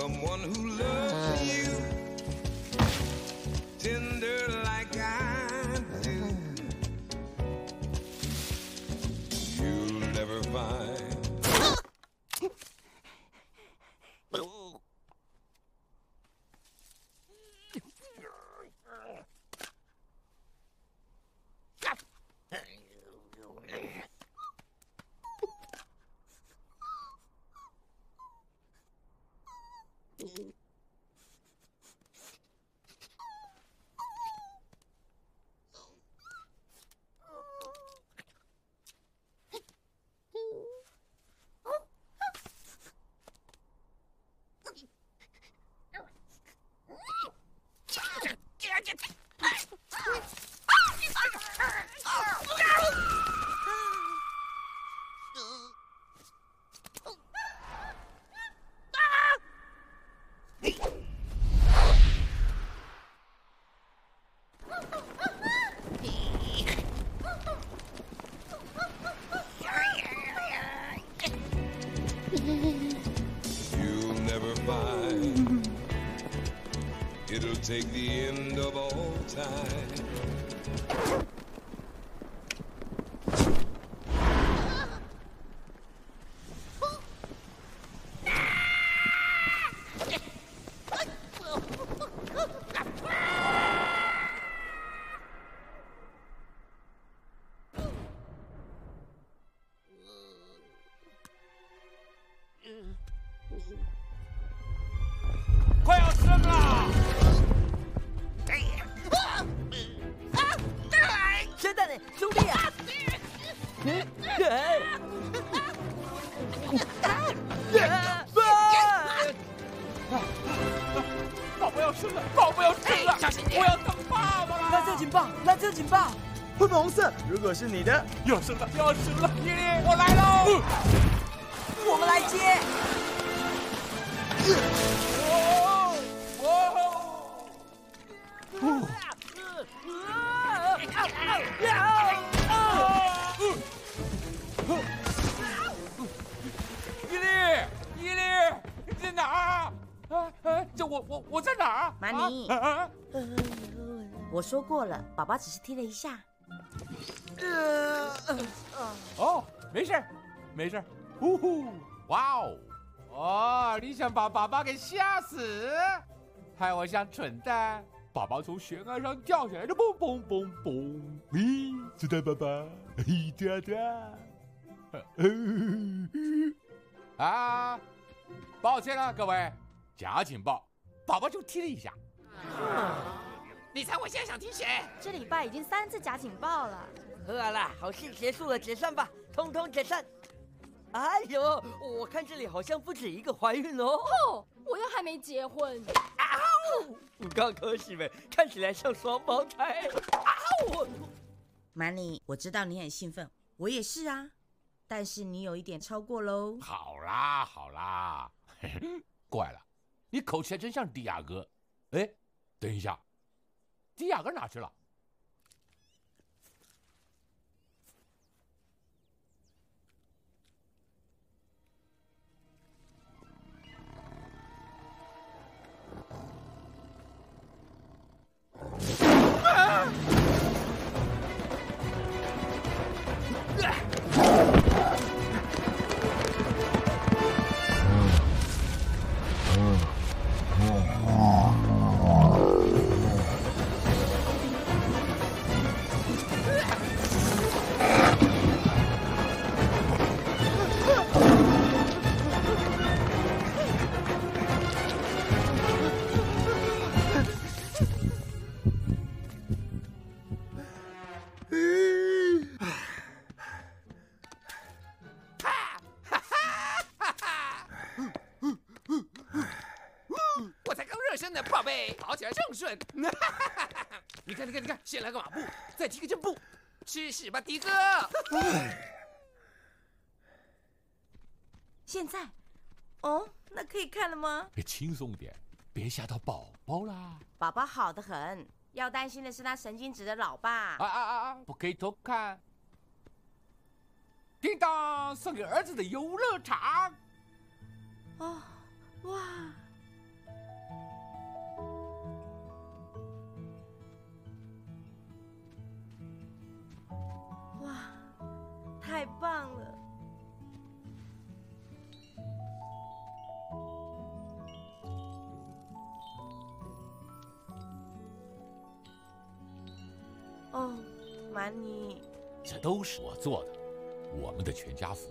someone who Ah! 色，如果是你的，要生了，要生了！丽丽，我来喽！我们来接。哦哦！伊利，伊利，你在哪儿？啊啊！这我我我在哪儿？马尼我说过了，宝宝只是踢了一下。没事儿。呼呼，哇哦！哦，你想把爸爸给吓死，害我像蠢蛋，宝宝从悬崖上掉下来就，嘣嘣嘣嘣！咦，子弹爸爸，嘿哒哒。啊，抱歉了各位，假警报，宝宝就踢了一下。你猜我现在想听谁？这礼拜已经三次假警报了。饿了，好事结束了，解散吧，通通解散。哎呦，我看这里好像不止一个怀孕哦。哦，我又还没结婚。你刚可喜们看起来像双胞胎。嗷！马尼，我知道你很兴奋，我也是啊，但是你有一点超过喽。好啦好啦，嘿 嘿怪了，你口气还真像迪亚哥。哎，等一下，迪亚哥哪去了？啊！跑起来正顺。你看，你看，你看，先来个马步，再踢个正步，吃屎吧，迪哥！现在，哦，那可以看了吗？别轻松点，别吓到宝宝啦！宝宝好的很，要担心的是他神经质的老爸。啊啊啊啊！不可以偷看。叮当，送给儿子的游乐场。哦，哇，这都是我做的，我们的全家福。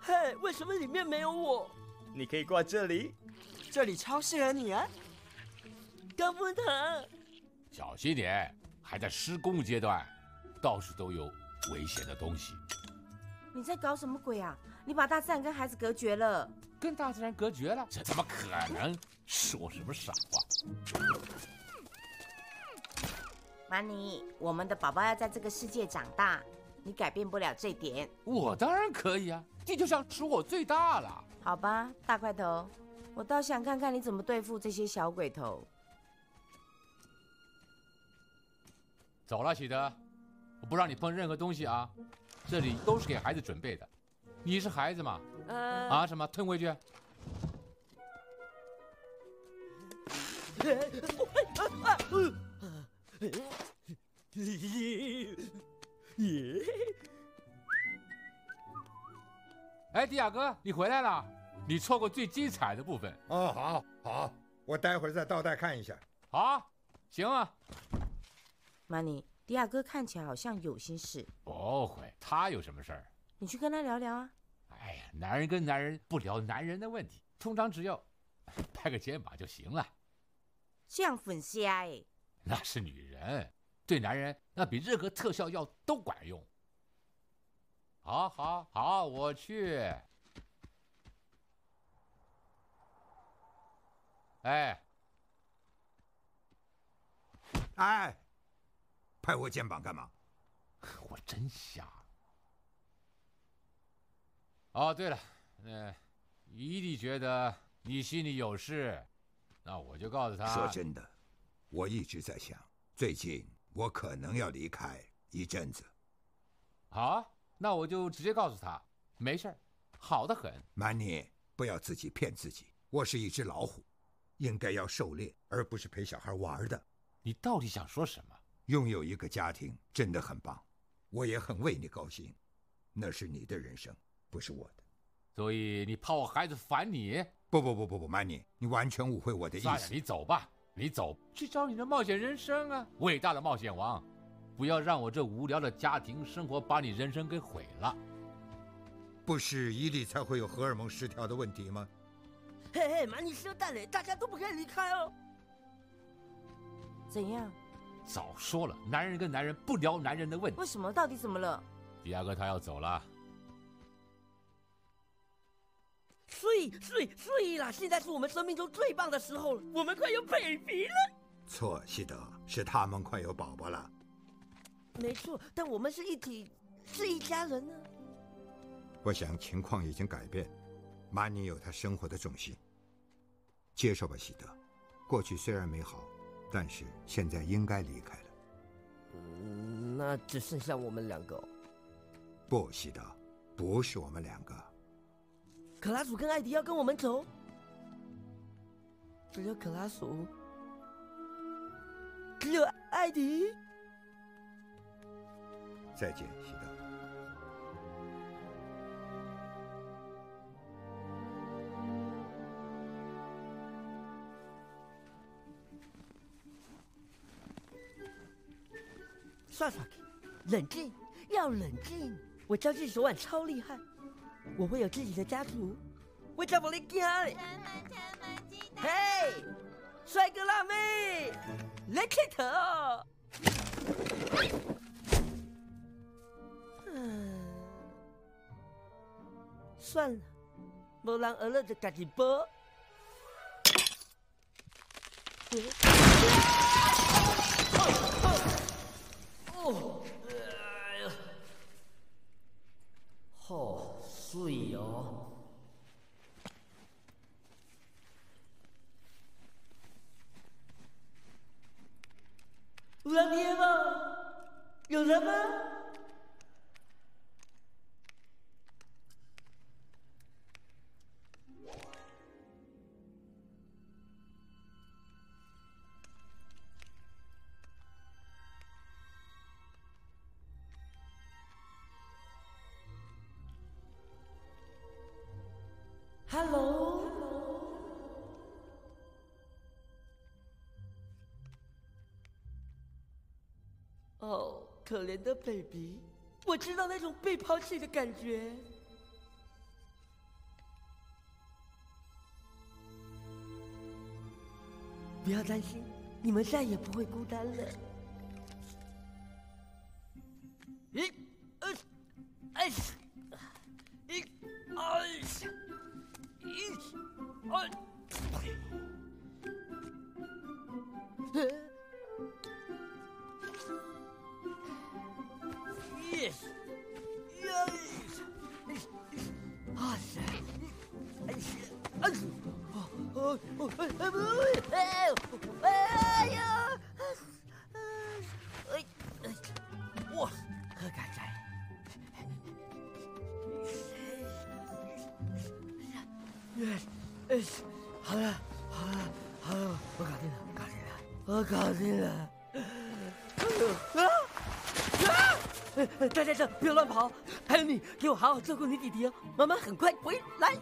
嘿，为什么里面没有我？你可以挂这里，这里超适合你啊！高不疼。小心点，还在施工阶段，到处都有危险的东西。你在搞什么鬼啊？你把大自然跟孩子隔绝了。跟大自然隔绝了？这怎么可能？说什么傻话？玛尼，我们的宝宝要在这个世界长大，你改变不了这点。我当然可以啊！地球上属我最大了。好吧，大块头，我倒想看看你怎么对付这些小鬼头。走了，喜德，我不让你碰任何东西啊！这里都是给孩子准备的。你是孩子吗？呃，啊？什么？吞回去？哎，迪亚哥，你回来了！你错过最精彩的部分。哦，好，好，我待会儿再倒带看一下。好，行啊。曼尼，迪亚哥看起来好像有心事。不会，他有什么事儿？你去跟他聊聊啊。哎呀，男人跟男人不聊男人的问题，通常只要拍个肩膀就行了。这样粉瞎哎？那是女人，对男人那比任何特效药都管用。好，好，好，我去。哎，哎，拍我肩膀干嘛？我真瞎。哦，对了，呃伊利觉得你心里有事，那我就告诉他。说真的，我一直在想，最近我可能要离开一阵子。好啊，那我就直接告诉他，没事儿，好的很。曼妮，不要自己骗自己，我是一只老虎，应该要狩猎，而不是陪小孩玩的。你到底想说什么？拥有一个家庭真的很棒，我也很为你高兴，那是你的人生。不是我的，所以你怕我孩子烦你？不不不不不，曼妮，你完全误会我的意思。你走吧，你走去找你的冒险人生啊，伟大的冒险王！不要让我这无聊的家庭生活把你人生给毁了。不是伊利才会有荷尔蒙失调的问题吗？嘿嘿，曼妮说蛋嘞，大家都不可以离开哦。怎样？早说了，男人跟男人不聊男人的问题。为什么？到底怎么了？迪亚哥他要走了。睡睡睡啦！现在是我们生命中最棒的时候了，我们快有 baby 了。错，西德，是他们快有宝宝了。没错，但我们是一体，是一家人呢。我想情况已经改变，玛尼有她生活的重心。接受吧，西德。过去虽然美好，但是现在应该离开了。嗯，那只剩下我们两个。不，西德，不是我们两个。可拉鼠跟艾迪要跟我们走，只有克拉鼠，只有艾迪。再见，希德。算算冷静，要冷静。我交际手腕超厉害。我会有自己的家族，我叫我的家嘞。嘿，帅哥辣妹，来开头。嗯，算了，无人学了就家己报。哦，哎呀，好水哦！有人贴吗？有人吗可怜的 baby，我知道那种被抛弃的感觉。不要担心，你们再也不会孤单了。好好照顾你弟弟哦。妈妈很快回来，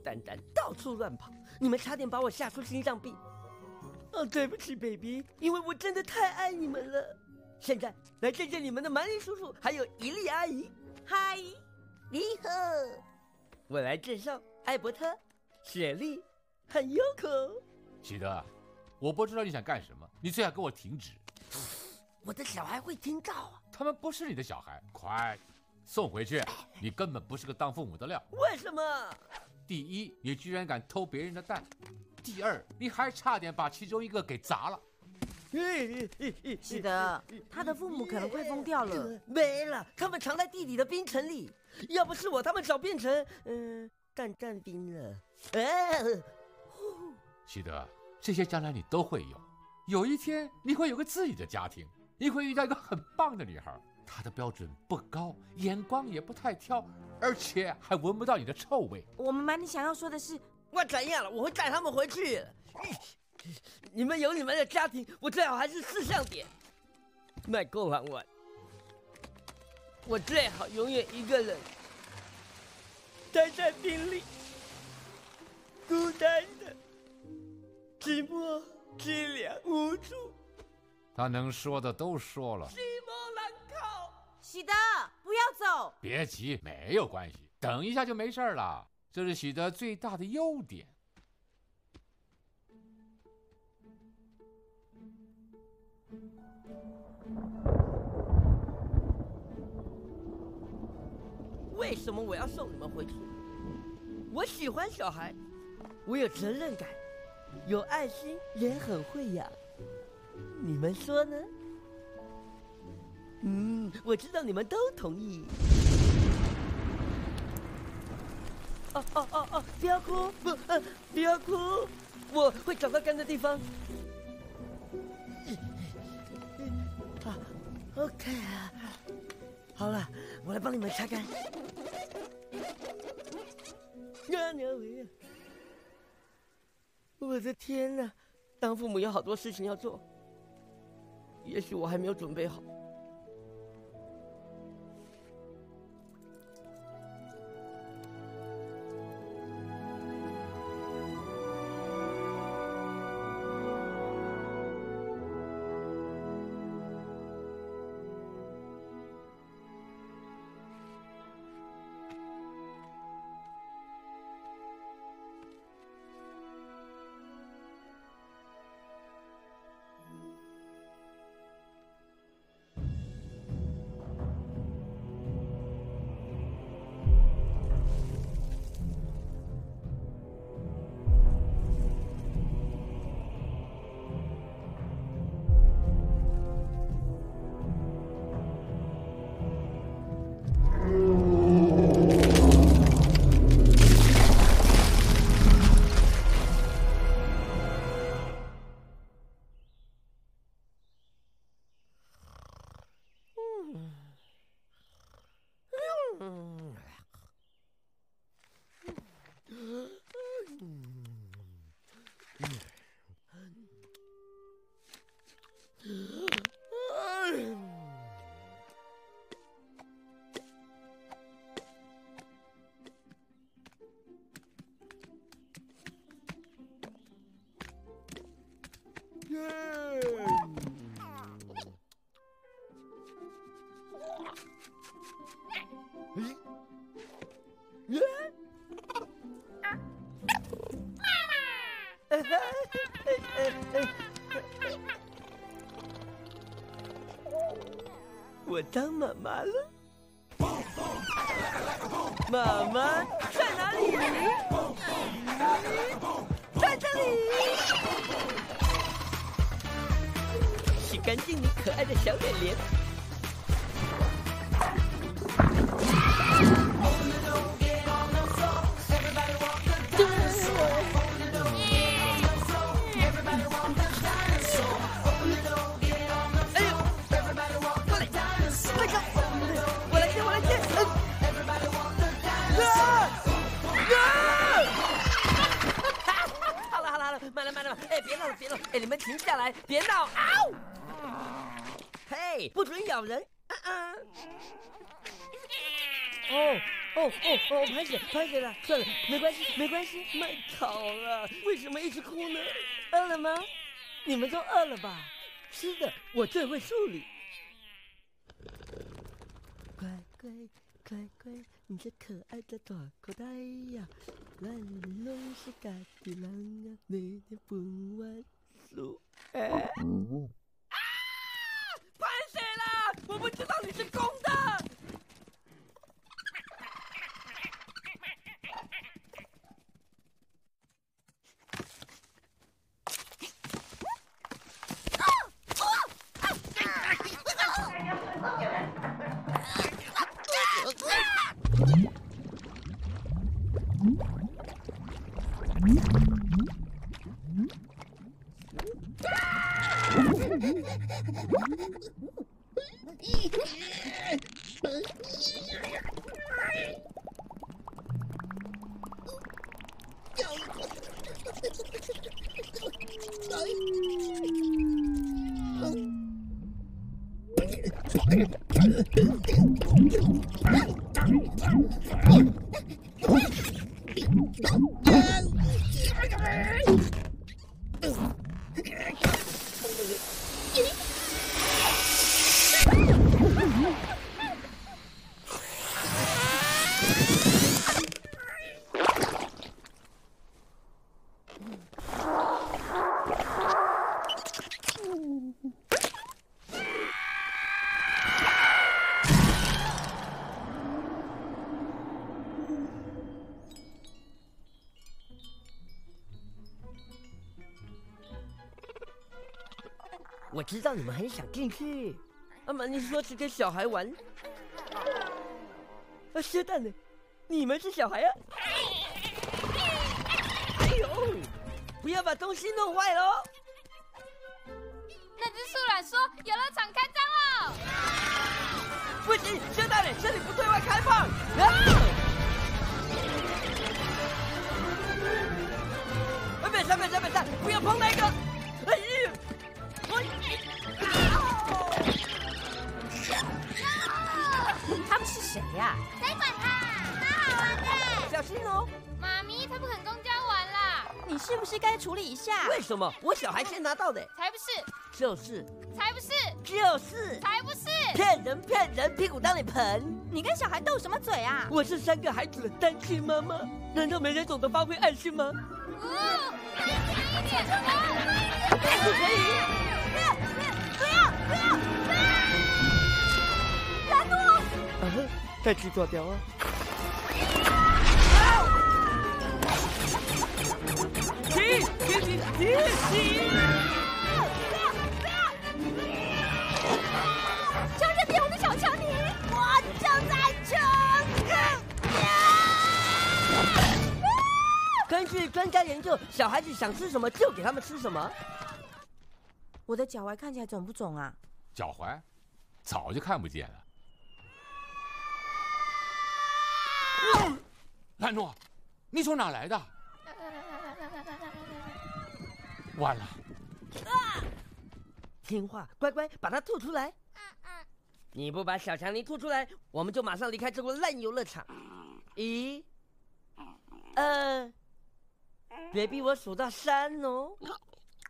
臭蛋蛋到处乱跑，你们差点把我吓出心脏病。哦，对不起，baby，因为我真的太爱你们了。现在来见见你们的蛮力叔叔，还有伊利阿姨。嗨，你好，我来介绍艾伯特、雪莉和 Yoko。喜德，我不知道你想干什么，你最好给我停止。我的小孩会听到啊。他们不是你的小孩，快送回去！你根本不是个当父母的料。为什么？第一，你居然敢偷别人的蛋；第二，你还差点把其中一个给砸了。喜德，他的父母可能快疯掉了。没了，他们藏在地底的冰层里。要不是我，他们早变成嗯蛋蛋冰了。哎，喜德，这些将来你都会有。有一天，你会有个自己的家庭，你会遇到一个很棒的女孩。他的标准不高，眼光也不太挑，而且还闻不到你的臭味。我们蛮你想要说的是，我怎样了？我会带他们回去。你们有你们的家庭，我最好还是识相点。卖够玩玩，我最好永远一个人待在冰里，孤单的、寂寞、凄凉、无助。他能说的都说了。西莫兰考，喜德，不要走。别急，没有关系，等一下就没事了。这是喜德最大的优点。为什么我要送你们回去？我喜欢小孩，我有责任感，有爱心，人很会养。你们说呢？嗯，我知道你们都同意。哦哦哦哦！不要哭，不，呃，不要哭，我会找到干的地方。啊，OK 啊，好了，我来帮你们擦干。我的天哪，当父母有好多事情要做，也许我还没有准备好。哦哦，拍血拍血了，算了，没关系没关系，卖草了，为什么一直哭呢？饿了吗？你们都饿了吧？是的我最会处理。乖乖乖乖，你这可爱的大口袋呀，咱拢是家己人啊，你的不完数。哎啊！喷水了！我不知道你是公的。Oh, 道你们很想进去。阿妈，你说是跟小孩玩？啊，蛇蛋呢？你们是小孩啊？哎呦，不要把东西弄坏喽！那只树懒说游乐场开张了。不行，蛇蛋呢？这里不对外开放。啊！别闪，别闪，别闪！不要碰那个！谁呀？谁管他？蛮好玩的。小心哦！妈咪他不肯公交玩啦！你是不是该处理一下？为什么？我小孩先拿到的。才不是！就是！才不是！就是！才不是！骗人骗人！屁股当你盆！你跟小孩斗什么嘴啊？我是三个孩子的单亲妈妈，难道没人懂得发挥爱心吗？哦，快一点！不可以！不要！不要！不要！不要！再去做掉啊！停！停！停！停！停！不要！不要！瞧这变红的小强尼，我就在这！根据专家研究，小孩子想吃什么就给他们吃什么。我的脚踝看起来肿不肿啊？脚踝早就看不见了。兰诺，你从哪来的？完了！听话，乖乖，把它吐出来。你不把小强尼吐出来，我们就马上离开这个烂游乐场。一、二，别逼我数到三哦。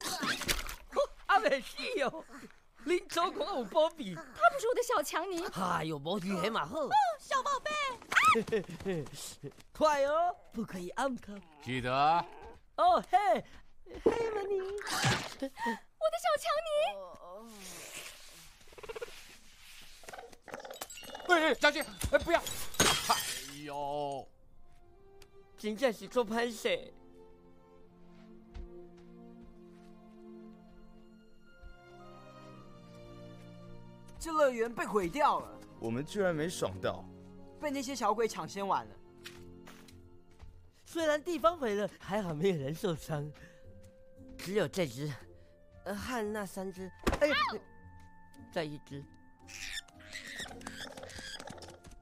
阿美西哦，林州公有波比，他不是我的小强尼。哎呦，波比黑马后。小宝贝，快哦，不可以按他。记得。哦嘿，嘿嘛你，我的小强尼。哎，小心！哎，不要！哎呦，真正是做拍摄。这乐园被毁掉了，我们居然没爽到，被那些小鬼抢先玩了。虽然地方毁了，还好没有人受伤，只有这只，呃，和那三只，哎呀，再一只。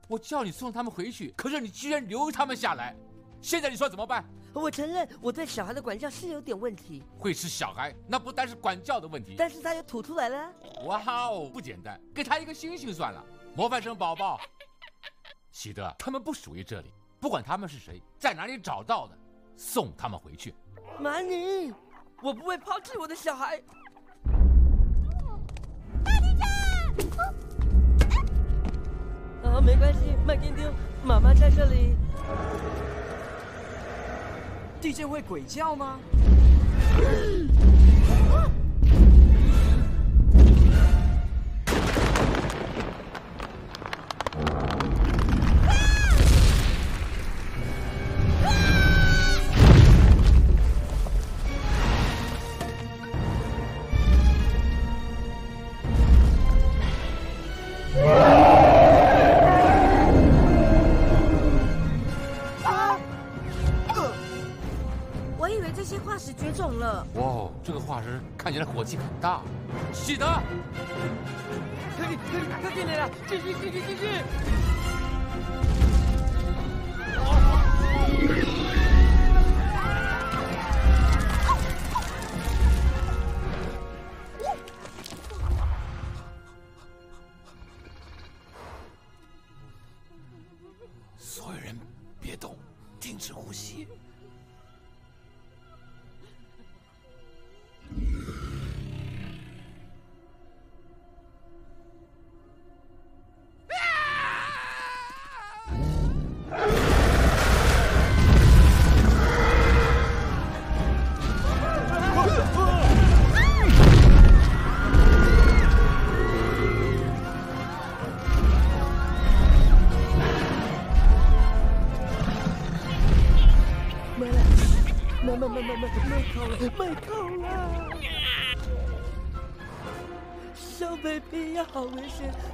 我叫你送他们回去，可是你居然留他们下来，现在你说怎么办？我承认我对小孩的管教是有点问题。会是小孩，那不单是管教的问题，但是他又吐出来了。哇哦，不简单，给他一个星星算了。模范生宝宝，喜德，他们不属于这里，不管他们是谁，在哪里找到的，送他们回去。玛尼，我不会抛弃我的小孩。大地震！啊，没关系，麦丁丁，妈妈在这里。地震会鬼叫吗？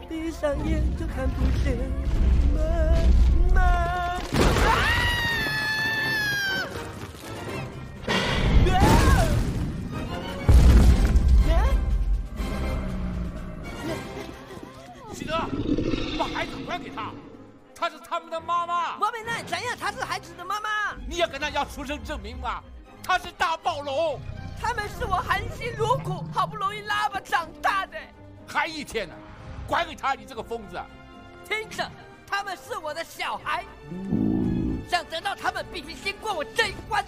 闭上眼就看不见。妈妈。喜德，把孩子还给他，她是他们的妈妈。我们那怎样？她是孩子的妈妈。你也跟他要出生证明吗？她是大暴龙。他们是我含辛茹苦好不容易拉拔长大的。还一天呢，还给他！你这个疯子！听着，他们是我的小孩，想得到他们，必须先过我这一关。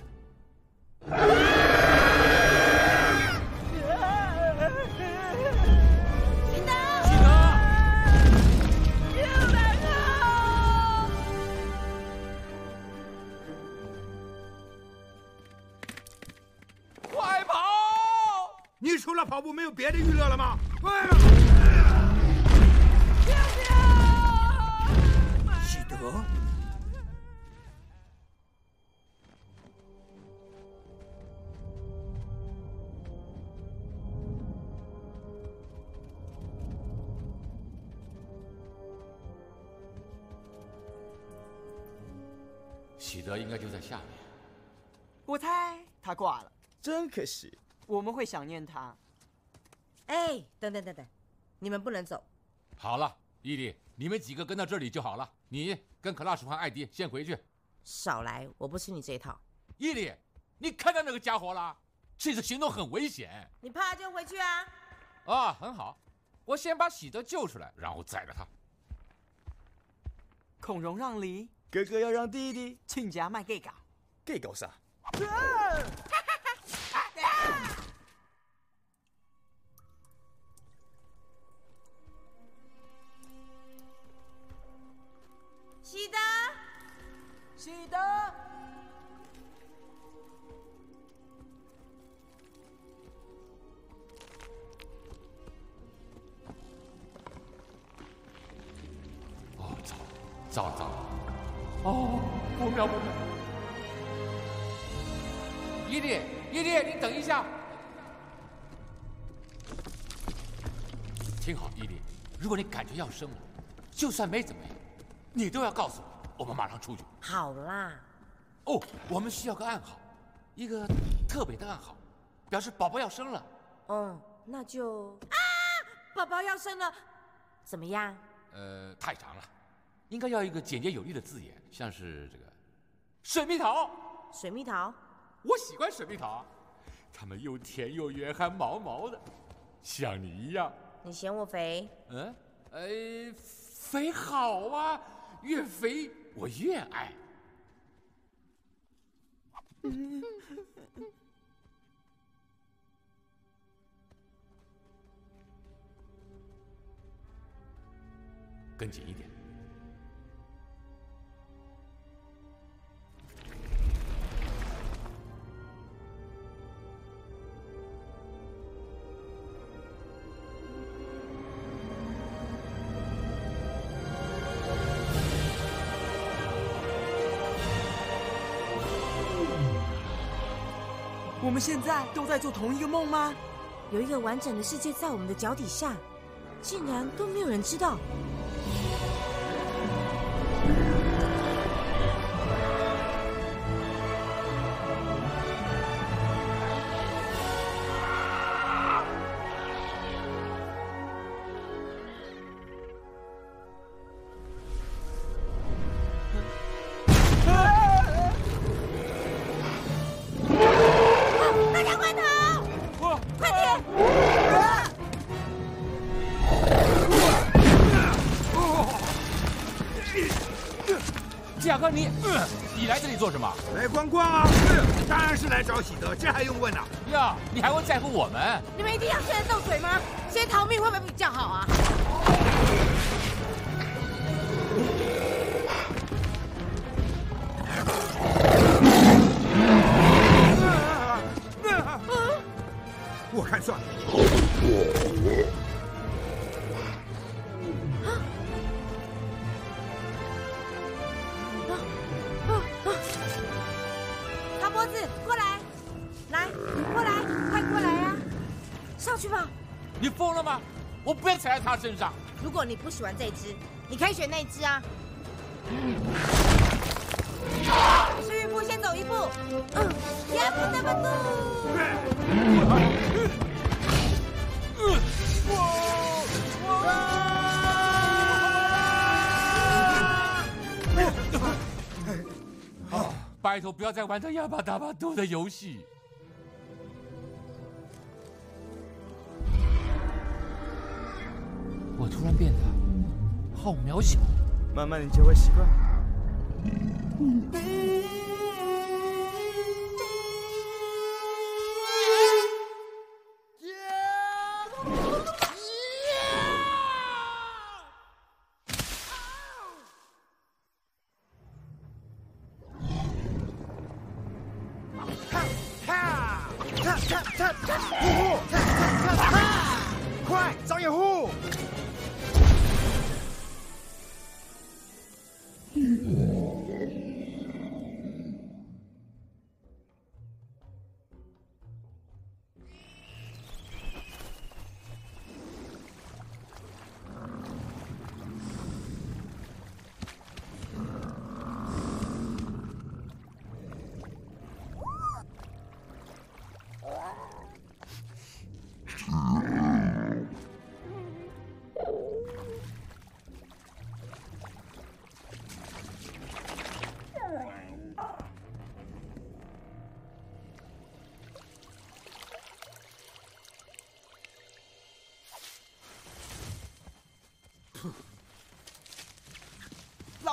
快跑！你除了跑步没有别的娱乐了吗？快！喜德，喜德应该就在下面。我猜他挂了，真可惜。我们会想念他。哎，等等等等，你们不能走。好了，伊利，你们几个跟到这里就好了。你跟克拉什和艾迪先回去。少来，我不吃你这一套。伊利，你看到那个家伙了？这次行动很危险。你怕就回去啊。啊，很好，我先把喜德救出来，然后宰了他。孔融让梨，哥哥要让弟弟亲家卖 gay 搞。gay 搞啥？喜 喜德，哦，糟，糟了糟了！哦，不妙不妙！伊利，伊利，你等一下。听好，伊利，如果你感觉要生了，就算没怎么样，你都要告诉我，我们马上出去。好啦，哦，我们需要个暗号，一个特别的暗号，表示宝宝要生了。嗯，那就啊，宝宝要生了，怎么样？呃，太长了，应该要一个简洁有力的字眼，像是这个水蜜桃。水蜜桃，我喜欢水蜜桃，它们又甜又圆，还毛毛的，像你一样。你嫌我肥？嗯，哎，肥好啊，越肥我越爱。跟紧一点。们现在都在做同一个梦吗？有一个完整的世界在我们的脚底下，竟然都没有人知道。当然是来找喜德，这还用问啊？呀，你还会在乎我们？你们一定要现在斗嘴吗？先逃命会不会比较好啊？如果你不喜欢这只，你可以选那只啊。是玉部先走一步，嗯，也不那么 拜托，不要再玩这亚巴达巴多的游戏。我突然变得好渺小。慢慢你就会习惯。快找掩护！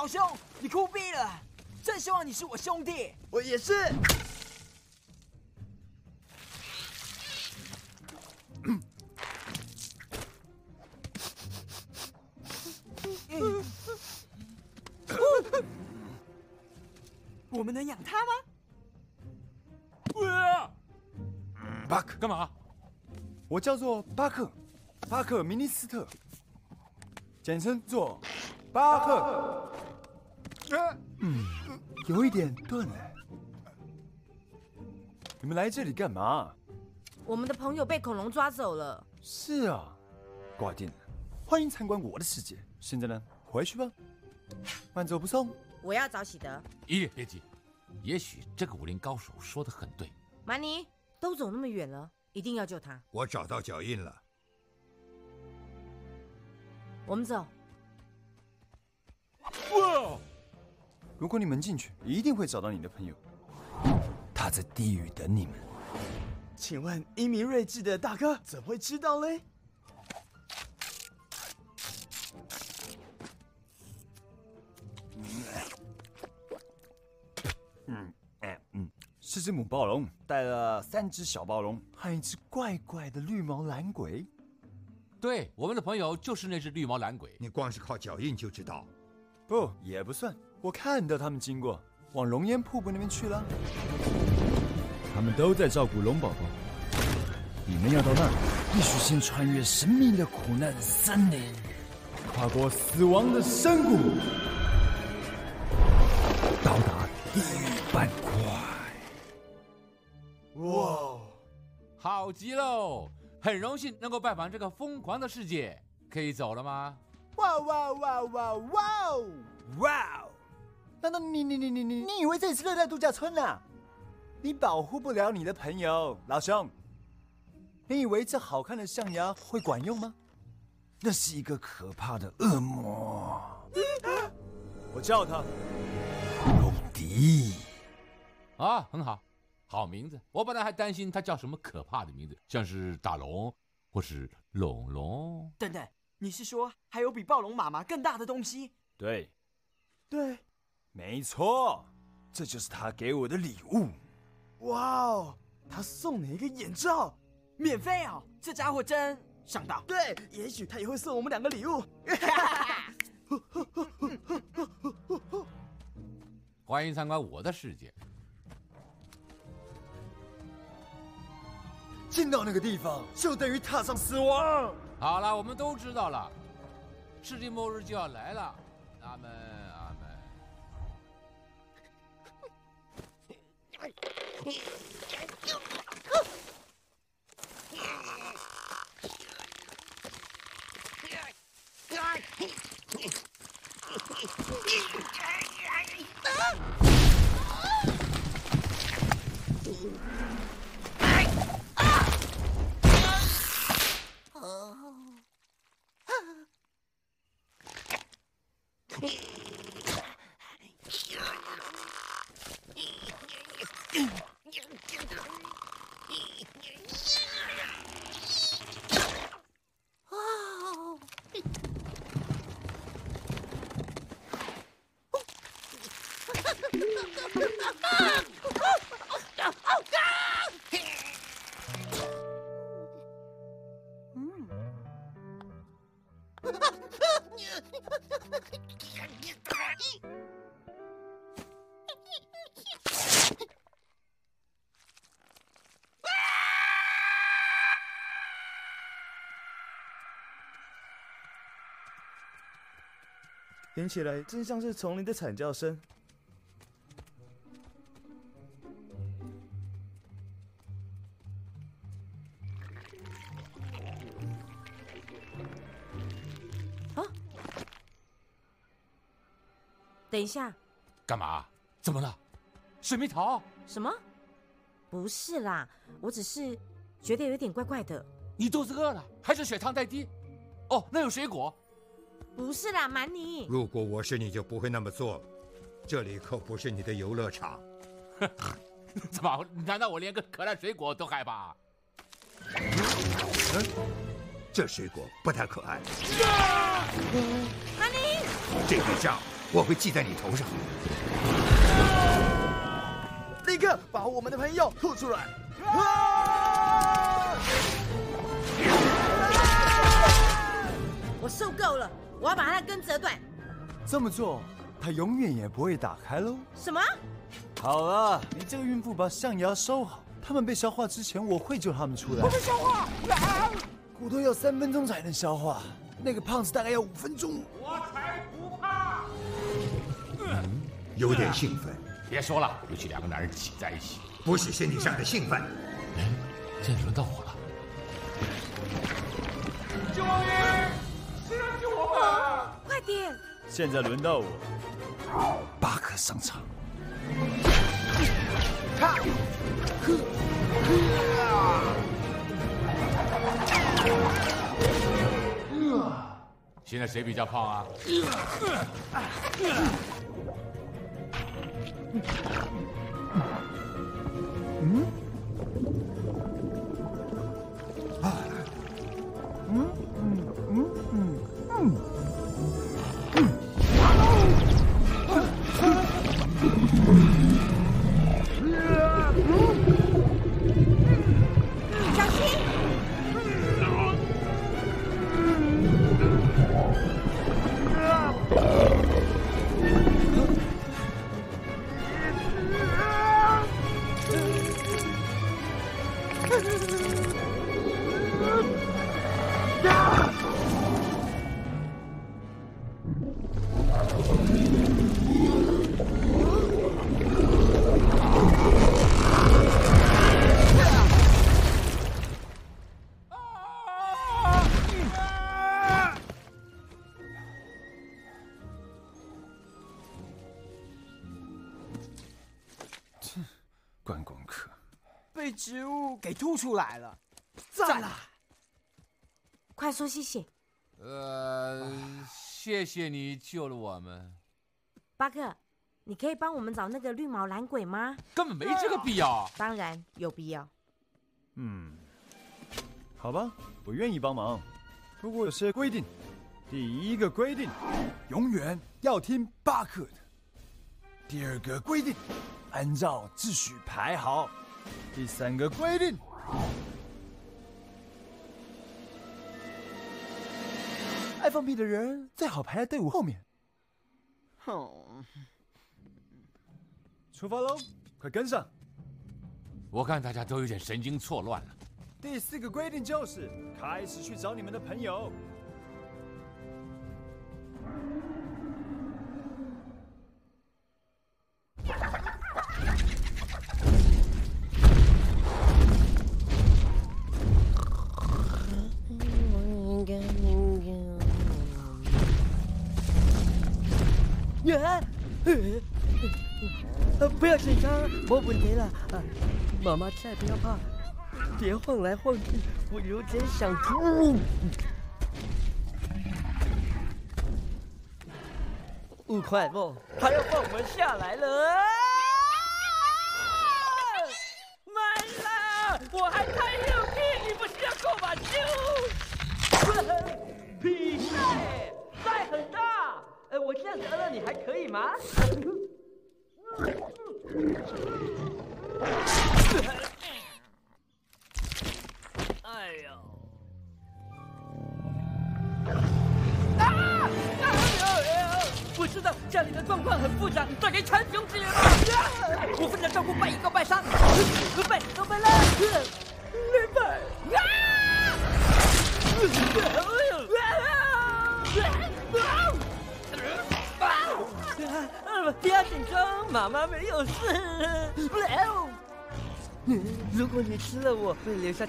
老兄，你酷毙了！真希望你是我兄弟。我也是。我们能养他吗？巴克干嘛？我叫做巴克，巴克明尼斯特，简称作巴克。嗯，有一点钝哎。你们来这里干嘛？我们的朋友被恐龙抓走了。是啊，挂定了。欢迎参观我的世界。现在呢，回去吧。慢走不送。我要找喜德。伊莲，别急，也许这个武林高手说的很对。玛尼，都走那么远了，一定要救他。我找到脚印了。我们走。哇！如果你们进去，一定会找到你的朋友。他在地狱等你们。请问英明睿智的大哥怎会知道嘞？嗯，哎，嗯，是只母暴龙带了三只小暴龙和一只怪怪的绿毛蓝鬼。对，我们的朋友就是那只绿毛蓝鬼。你光是靠脚印就知道。不，也不算。我看到他们经过，往龙岩瀑布那边去了。他们都在照顾龙宝宝。你们要到那儿，必须先穿越神秘的苦难森林，跨过死亡的山谷，到达地狱半块。哇，好极喽！很荣幸能够拜访这个疯狂的世界。可以走了吗？哇哇哇哇哇哦！哇哦！难道你你你你你你以为这里是热带度假村啊？你保护不了你的朋友，老兄。你以为这好看的象牙会管用吗？那是一个可怕的恶魔。我叫他龙迪。啊，很好，好名字。我本来还担心他叫什么可怕的名字，像是大龙或是龙龙。等等，你是说还有比暴龙妈妈更大的东西？对，对，没错，这就是他给我的礼物。哇哦，他送你一个眼罩。免费哦，这家伙真上当。对，也许他也会送我们两个礼物。欢迎参观我的世界。进到那个地方，就等于踏上死亡。好了，我们都知道了，世界末日就要来了。阿门，Oh. 听起来真像是丛林的惨叫声。等一下，干嘛？怎么了？水蜜桃？什么？不是啦，我只是觉得有点怪怪的。你肚子饿了，还是血糖太低？哦，那有水果？不是啦，蛮尼。如果我是你，就不会那么做了。这里可不是你的游乐场。怎么？难道我连个可爱水果都害怕？嗯，这水果不太可爱。蛮尼，这笔账我会记在你头上。立刻把我们的朋友吐出来！我受够了，我要把它的根折断。这么做，它永远也不会打开喽。什么？好了，你这个孕妇把象牙收好。他们被消化之前，我会救他们出来。我被消化，骨头要三分钟才能消化，那个胖子大概要五分钟。我才不怕！嗯，有点兴奋。别说了，尤其两个男人挤在一起，不是身体上的兴奋。哎，现在轮到我了。救命！现在轮到我，巴克上场。现在谁比较胖啊？嗯？被植物给吐出来了，赞啦！快说谢谢。呃，谢谢你救了我们。巴克，你可以帮我们找那个绿毛蓝鬼吗？根本没这个必要。当然有必要。嗯，好吧，我愿意帮忙。不过有些规定，第一个规定，永远要听巴克的。第二个规定，按照秩序排好。第三个规定，爱放屁的人最好排在队伍后面。哼，出发喽，快跟上！我看大家都有点神经错乱了。第四个规定就是开始去找你们的朋友。不要紧张，没问题了。啊，妈妈再，不要怕，别晃来晃去，我有点想吐。五块梦，他要放我们下来了。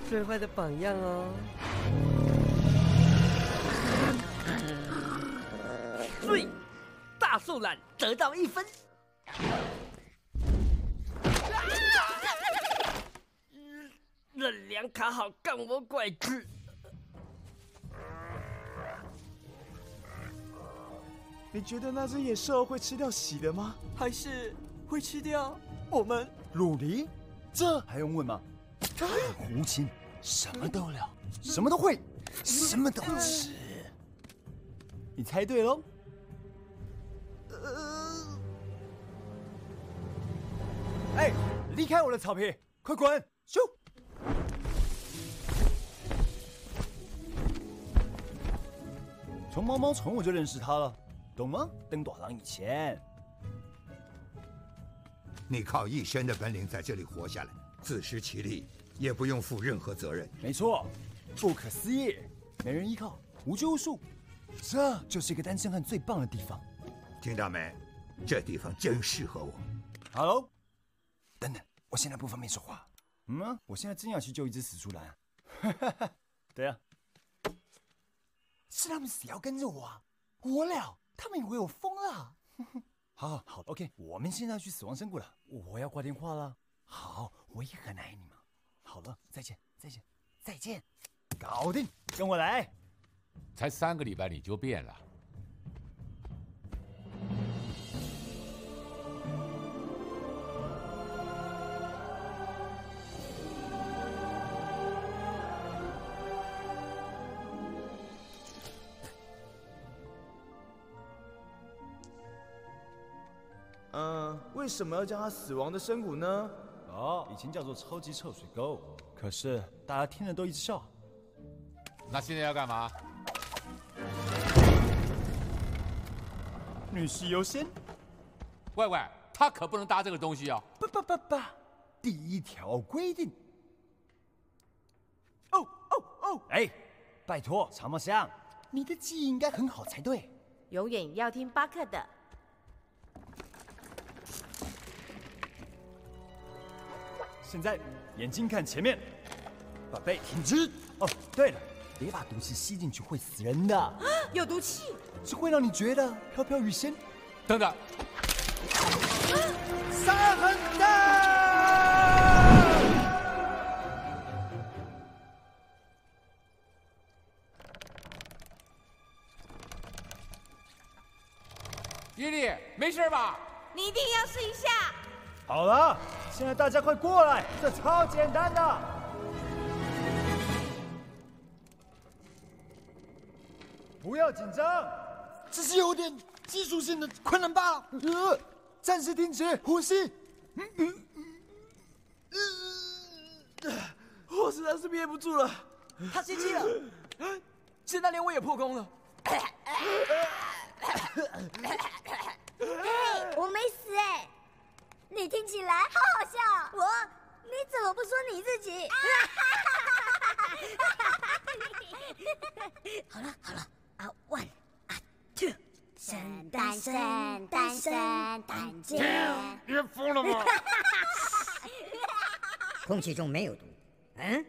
最坏的榜样哦。最，大树懒得到一分。冷凉卡好干我拐子。你觉得那只野兽会吃掉喜的吗？还是会吃掉我们？鲁尼，这还用问吗？胡琴什么都了，什么都会，什么都吃。你猜对喽。哎，离开我的草坪，快滚！咻！从毛毛虫我就认识他了，懂吗？登短廊以前，你靠一身的本领在这里活下来，自食其力，也不用负任何责任。没错，不可思议，没人依靠，无拘无束，这就是一个单身汉最棒的地方。听到没？这地方真适合我。Hello，等等，我现在不方便说话。嗯啊，我现在真要去救一只死猪栏。对啊，是他们死要跟着我啊！我了，他们以为我疯了。好好好，OK，我们现在要去死亡深谷了，我要挂电话了。好，我也很爱你们。好了，再见，再见，再见，搞定，跟我来。才三个礼拜你就变了。嗯，为什么要叫他死亡的深谷呢？哦，以前叫做超级臭水沟，可是大家听了都一直笑。那现在要干嘛？女士优先。喂喂，他可不能搭这个东西哦。不不不不，第一条规定。哦哦哦！哎，拜托，长毛象，你的记忆应该很好才对。永远要听巴克的。现在眼睛看前面，把背挺直。哦，对了，别把毒气吸进去，会死人的。有毒气，是会让你觉得飘飘欲仙。等等，杀很大。伊利，没事吧？你一定要试一下。好了，现在大家快过来，这超简单的。不要紧张，只是有点技术性的困难罢了。呃，暂时停止呼吸。嗯嗯嗯，我实在是憋不住了。他吸气了，现在连我也破功了。我没死哎，你听起来好好笑。我，你怎么不说你自己？好了好了，啊 one 啊 two，圣诞圣诞圣诞节。别疯了吗？空气中没有毒。嗯？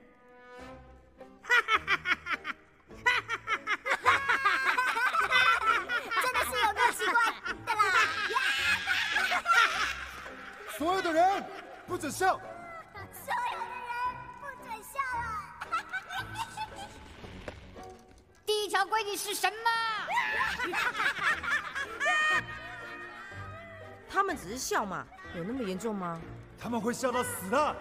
真的是有够奇怪的啦！所有的人不准笑。所有的人不准笑了。第一条规矩是什么？他们只是笑嘛，有那么严重吗？他们会笑到死的。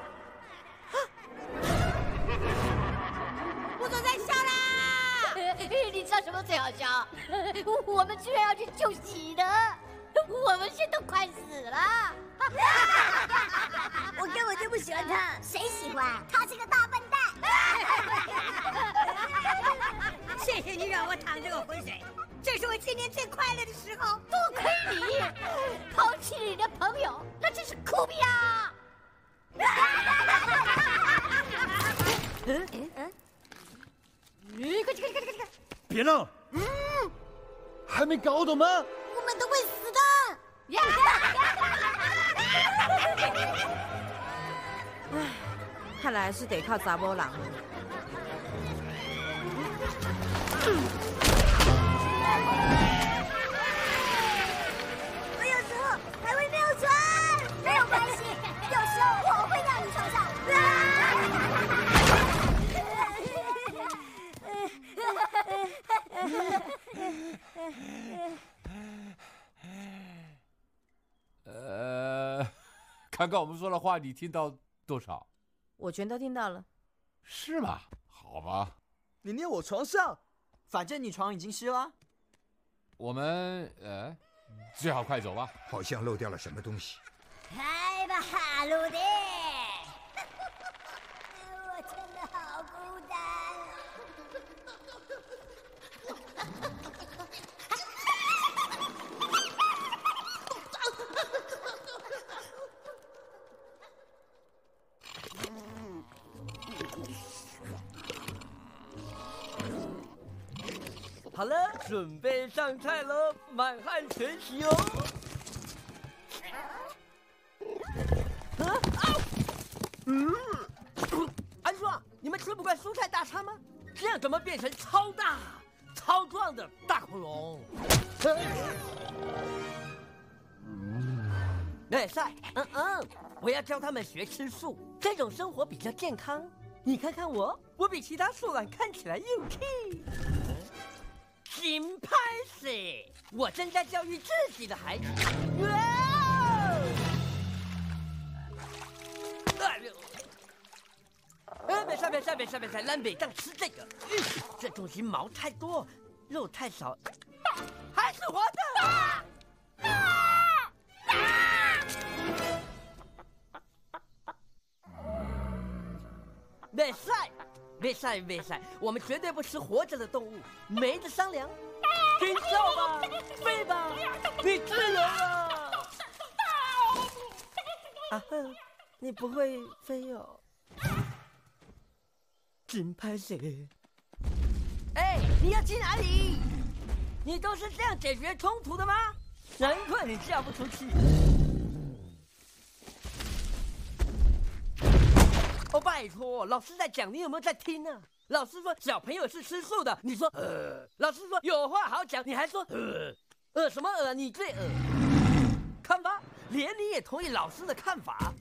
不准再笑啦！你知道什么最好笑？我们居然要去救喜的，我们现在都快死了。我根本就不喜欢他，谁喜欢？他是个大笨蛋。谢谢你让我淌这个浑水，这是我今年最快乐的时候。多亏你抛弃你的朋友，那真是酷毙啊！嗯 嗯嗯，你快去快去快去快去！别闹！嗯，还没搞懂吗？我们都会死的。唉，看来是得靠杂波郎。我有时候还会谬传，没有关系，有时候我会让你受伤。呃，刚刚我们说的话，你听到多少？我全都听到了。是吗？好吧，你捏我床上，反正你床已经湿了。我们呃，最好快走吧。好像漏掉了什么东西。开吧，哈鲁迪！准备上菜喽，满汉全席哦。啊啊！嗯，安叔啊，你们吃不惯蔬菜大餐吗？这样怎么变成超大、超壮的大恐龙？哎，帅，嗯嗯，我要教他们学吃素，这种生活比较健康。你看看我，我比其他树懒看起来又气。拍死！我正在教育自己的孩子。哎！别晒，别晒，别晒，别晒，蓝北当吃这个。这东西毛太多，肉太少，还是活的。别晒，别晒，别晒！我们绝对不吃活着的动物，没得商量。听叫吧，飞吧，你自由了。啊哼，你不会飞哦。金拍谁？哎，你要去哪里？你都是这样解决冲突的吗？难怪你嫁不出去。拜托，老师在讲，你有没有在听呢、老师说小朋友是吃素的，你说呃；老师说有话好讲，你还说呃，呃什么呃？你最呃。看吧，连你也同意老师的看法。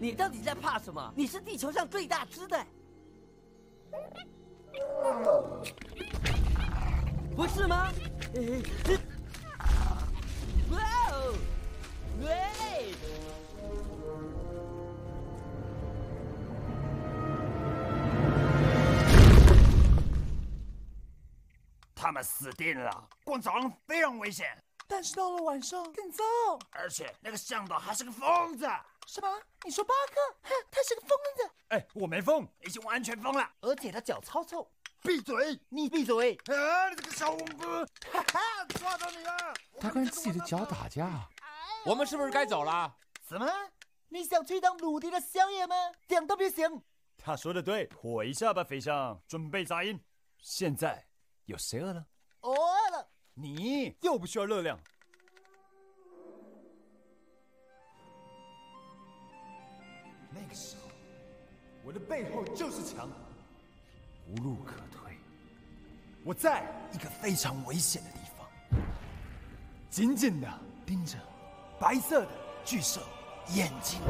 你到底在怕什么？你是地球上最大只的。不是吗？哇哦！喂！他们死定了！逛走廊非常危险，但是到了晚上更糟。而且那个向导还是个疯子。什么？你说巴克？哼，他是个疯子。哎，我没疯，已经完全疯了。而且他脚超臭。闭嘴！你闭嘴！啊，你这个小疯子！哈哈，抓到你了！他跟自己的脚打架，我们是不是该走了？什么？你想去当鲁迪的宵夜吗？想都别想！他说的对，火一下吧，肥象，准备杂音。现在有谁饿了？我饿了。你又不需要热量。那个时候，我的背后就是墙，无路可退。我在一个非常危险的地方，紧紧的盯着白色的巨兽眼睛。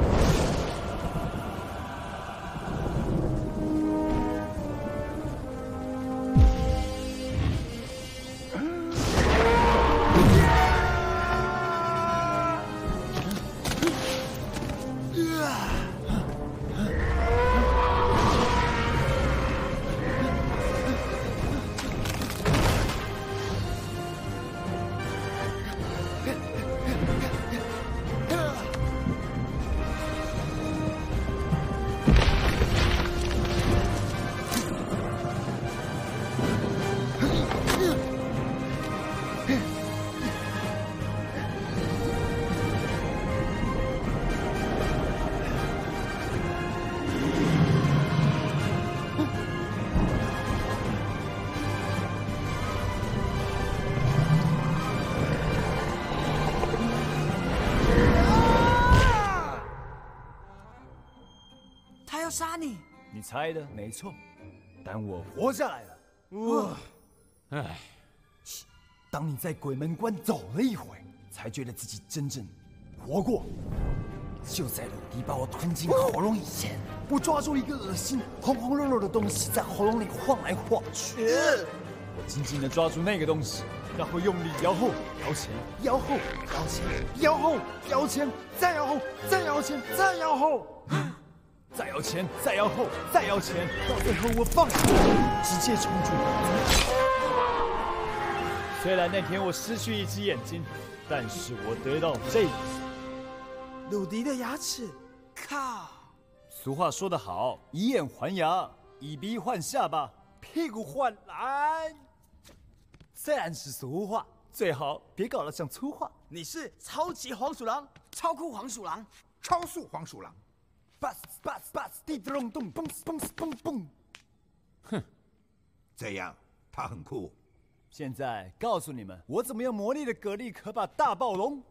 猜的没错，但我活下来了。哇！唉，当你在鬼门关走了一回，才觉得自己真正活过。就在鲁迪把我吞进喉咙以前，我抓住一个恶心红红肉肉的东西，在喉咙里晃来晃去。我紧紧地抓住那个东西，然后用力摇后、摇前、摇后、摇前、摇后、摇前，再摇后、再摇前、再摇后，再摇前、再摇后、再摇前，到最后我放弃，直接冲出门。虽然那天我失去一只眼睛，但是我得到这个。鲁迪的牙齿，靠！俗话说得好，以眼还牙，以鼻换下巴，屁股换蓝。虽然是俗话，最好别搞得像粗话。你是超级黄鼠狼，超酷黄鼠狼，超速黄鼠狼。巴斯巴斯巴斯，地咚咚，嘣嘣嘣嘣。哼，这样他很酷。现在告诉你们，我怎么用魔力的蛤蜊壳把大暴龙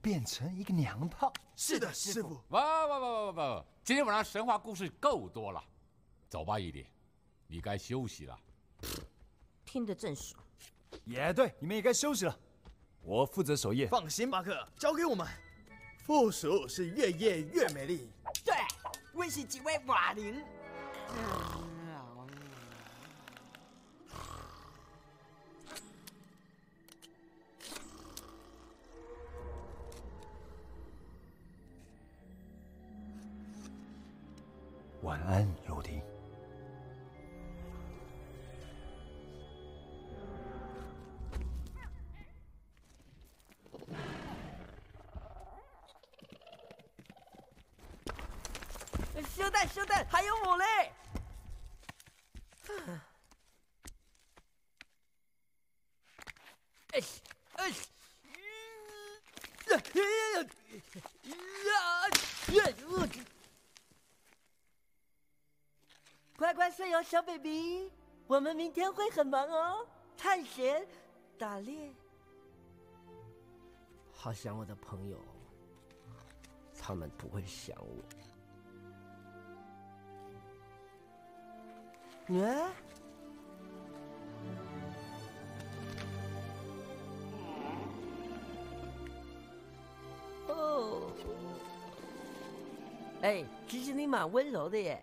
变成一个娘炮。是的，师傅。哇哇哇哇哇，今天晚上神话故事够多了，走吧，伊迪，你该休息了。听得正爽。也对，你们也该休息了。我负责守夜。放心，巴克，交给我们。附属是越夜越美丽。对，我是一位瓦林。晚安，鲁迪。还有我嘞！哎，哎，呀呀呀！呀，我。乖乖睡哦，小 baby。我们明天会很忙哦，探险、打猎。好想我的朋友，他们不会想我。哎？哦，哎，其实你蛮温柔的耶。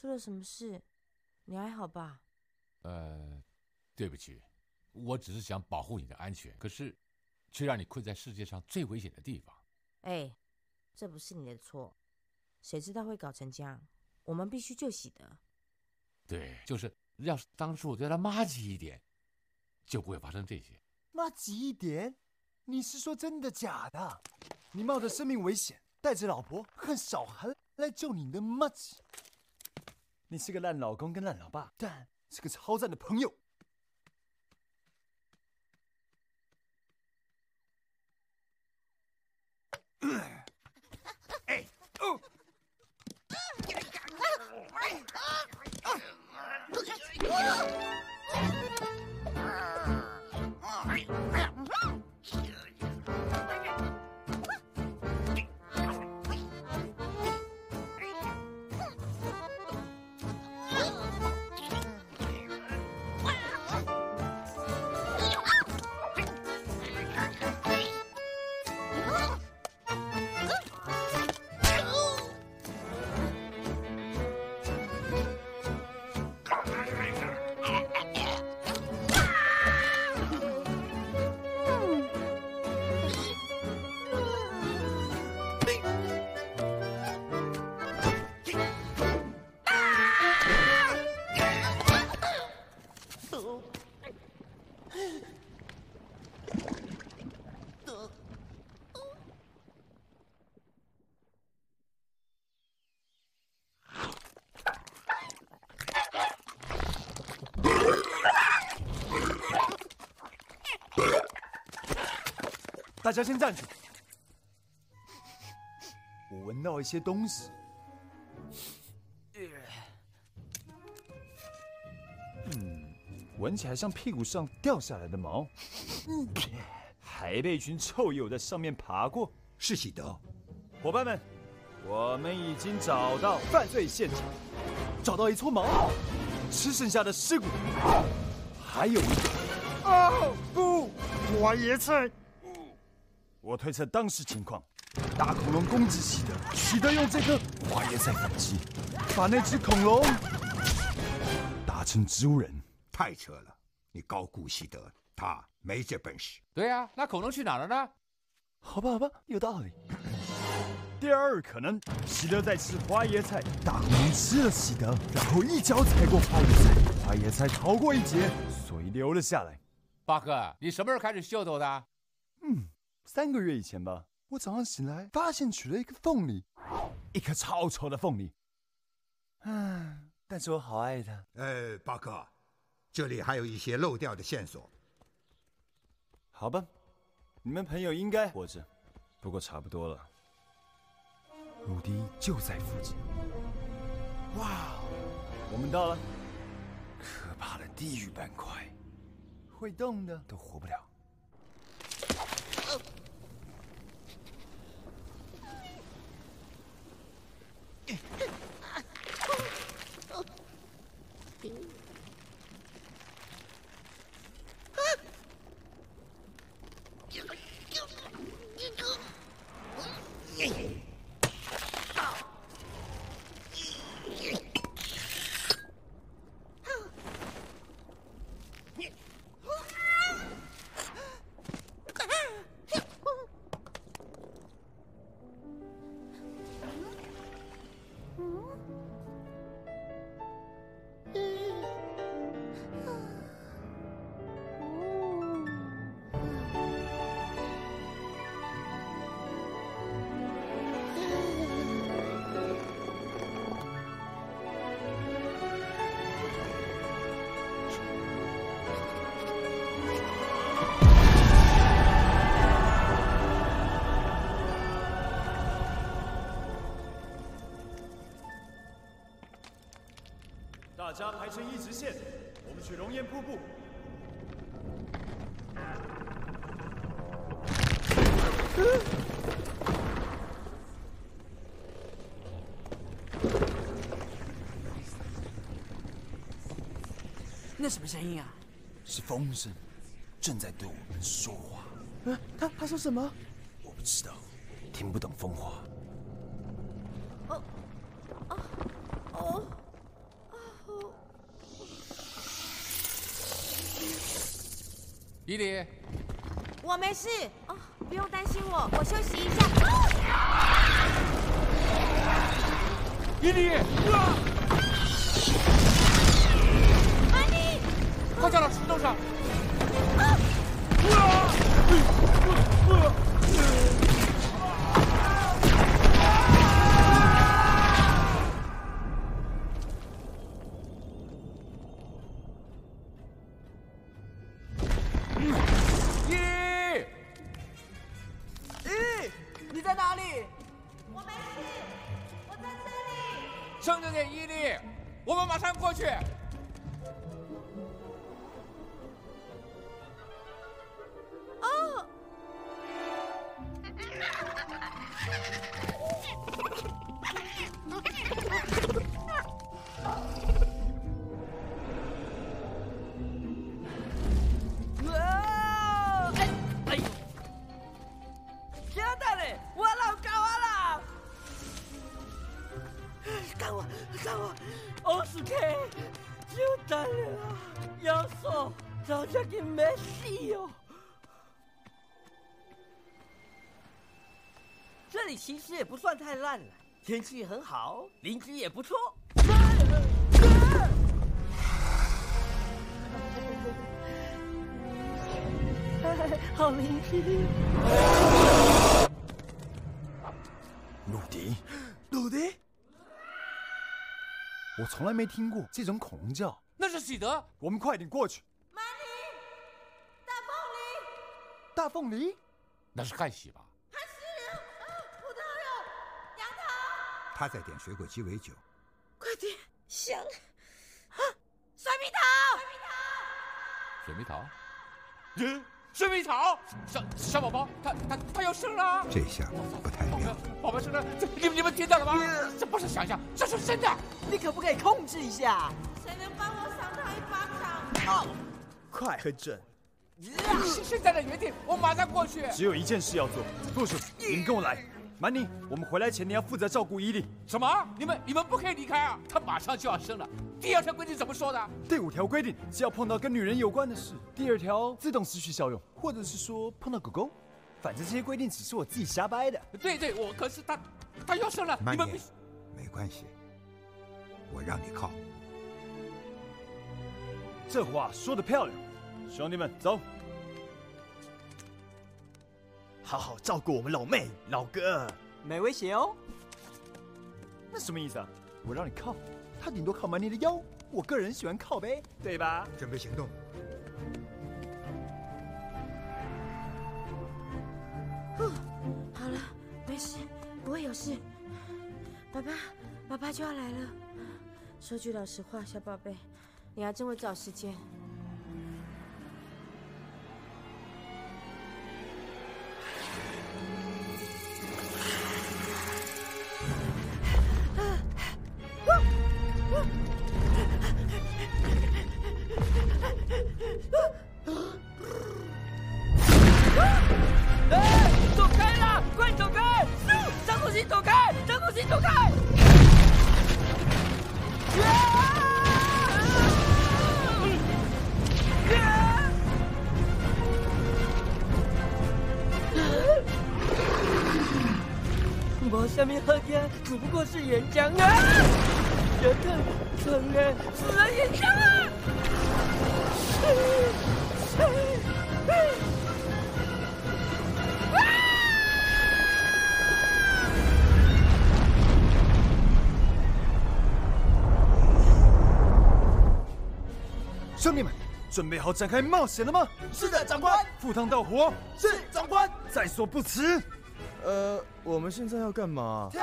出了什么事？你还好吧？呃，对不起，我只是想保护你的安全，可是却让你困在世界上最危险的地方。哎，这不是你的错，谁知道会搞成这样？我们必须救喜德。对，就是要是当初我对他妈急一点，就不会发生这些。妈急一点？你是说真的假的？你冒着生命危险，带着老婆和小孩来救你的妈吉？你是个烂老公跟烂老爸，但是个超赞的朋友。大家先站住。我闻到一些东西。嗯，闻起来像屁股上掉下来的毛。嗯，还被一群臭鼬在上面爬过。是喜德，伙伴们，我们已经找到犯罪现场，找到一撮毛，吃剩下的尸骨，还有一个。啊不，花椰菜。我推测当时情况，大恐龙攻击喜德，喜德用这颗花椰菜反击，把那只恐龙打成植物人。太扯了！你高估喜德，他没这本事。对呀、那恐龙去哪了呢？好吧，好吧，有道理。第二可能，喜德在吃花椰菜，大恐龙吃了喜德，然后一脚踩过花椰菜，花椰菜逃过一劫，所以留了下来。巴克，你什么时候开始秀逗的？嗯，三个月以前吧，我早上醒来发现取了一个凤梨，一颗超丑的凤梨。唉，但是我好爱它。呃，巴克，这里还有一些漏掉的线索。好吧，你们朋友应该活着，不过差不多了。鲁迪就在附近。哇，我们到了，可怕的地狱板块，会动的都活不了。Ugh! 家排成一直线，我们去熔岩瀑布。那什么声音啊？是风声，正在对我们说话。呃，他他说什么？我不知道，听不懂风话。哦，哦，伊犁，我没事哦，不用担心我，我休息一下。伊犁，安妮，快叫到石头上！算太烂了，天气很好，邻居也不错。好邻居。鲁迪，鲁迪，我从来没听过这种恐龙叫。那是喜德，我们快点过去。曼妮，大凤梨，大凤梨，那是干洗吧？他在点水果鸡尾酒。快点，香！啊，水蜜桃！水蜜桃？嗯，水蜜桃！小小宝宝，他他他要生了！这下不太妙。宝宝生了，这你们你们听到了吗？这不是想象，这是真的！你可不可以控制一下？谁能帮我赏他一巴掌？快和准！现在的原地，我马上过去。只有一件事要做，舵手，你们跟我来。曼妮，我们回来前你要负责照顾伊利。什么？你们你们不可以离开啊！他马上就要生了。第二条规定怎么说的？第五条规定，只要碰到跟女人有关的事。第二条自动失去效用，或者是说碰到狗狗。反正这些规定只是我自己瞎掰的。对对，我可是他，他要生了，你们必须。，没关系，我让你靠。这话说的漂亮，兄弟们走。好好照顾我们老妹、老哥，没威胁哦。那什么意思啊？我让你靠，他顶多靠曼妮的腰。我个人喜欢靠背，对吧？准备行动。好了，没事，不会有事。爸爸，爸爸就要来了。说句老实话，小宝贝，你还真会找时间。张国兴，走开！张国兴，走开！我下面喝天只不过是岩浆啊！人看成人，死人岩浆啊！准备好展开冒险了吗？是的，长官。赴汤蹈火，是长官。在所不辞。呃，我们现在要干嘛？跳！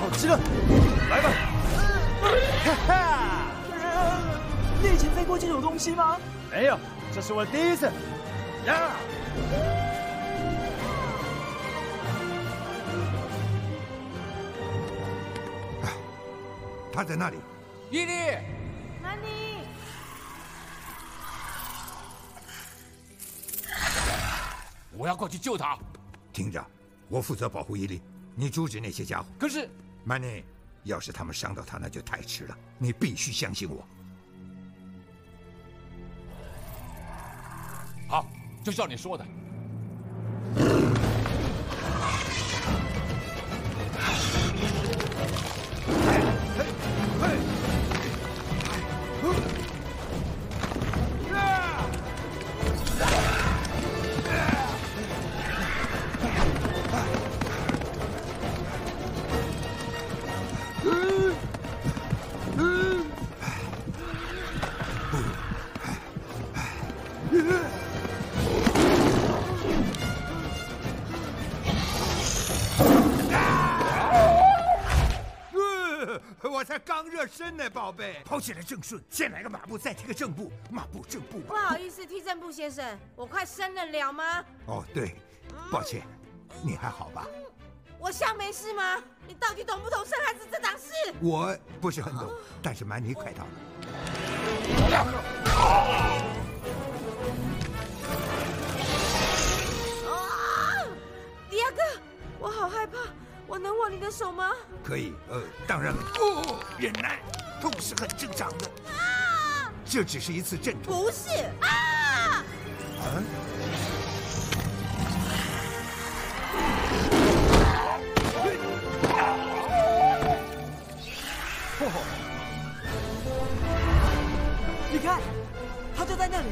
好极了，来吧！哈哈！你以前飞过这种东西吗？没有，这是我第一次。呀！他在那里。伊利，曼妮，我要过去救他。听着，我负责保护伊利，你阻止那些家伙。可是，曼妮，要是他们伤到他，那就太迟了。你必须相信我。好，就照你说的。呢，宝贝。跑起来正顺，先来个马步，再踢个正步，马步正步不。好意思，踢正步先生，我快生得了吗？哦，对，抱歉，你还好吧？我像没事吗？你到底懂不懂生孩子这档事？我不是很懂，但是曼妮快到了。啊！迪亚哥，我好害怕，我能握你的手吗？可以，呃，当然了。哦，忍耐，痛是很正常的。啊！这只是一次阵痛。不是啊！啊？你看，他就在那里。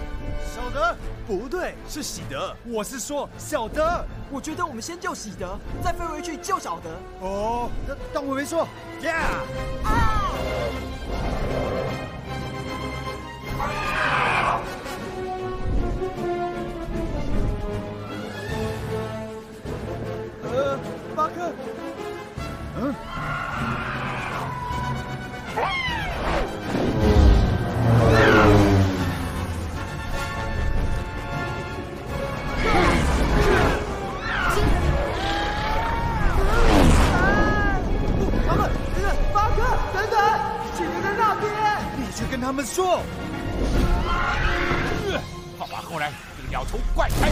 小德，不对，是喜德。我是说小德。我觉得我们先救喜德，再飞回去救小德。哦，当当我没说。Yeah！呃，们说。好吧，后来这个鸟虫怪胎。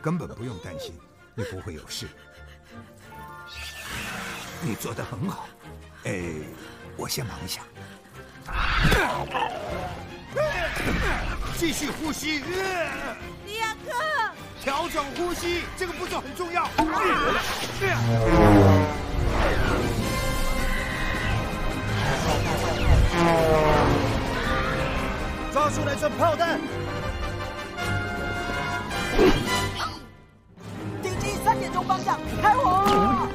根本不用担心，你不会有事。你做的很好。哎，我先忙一下。继续呼吸。利亚克，调整呼吸，这个步骤很重要。抓住那串炮弹！敌机三点钟方向，开火！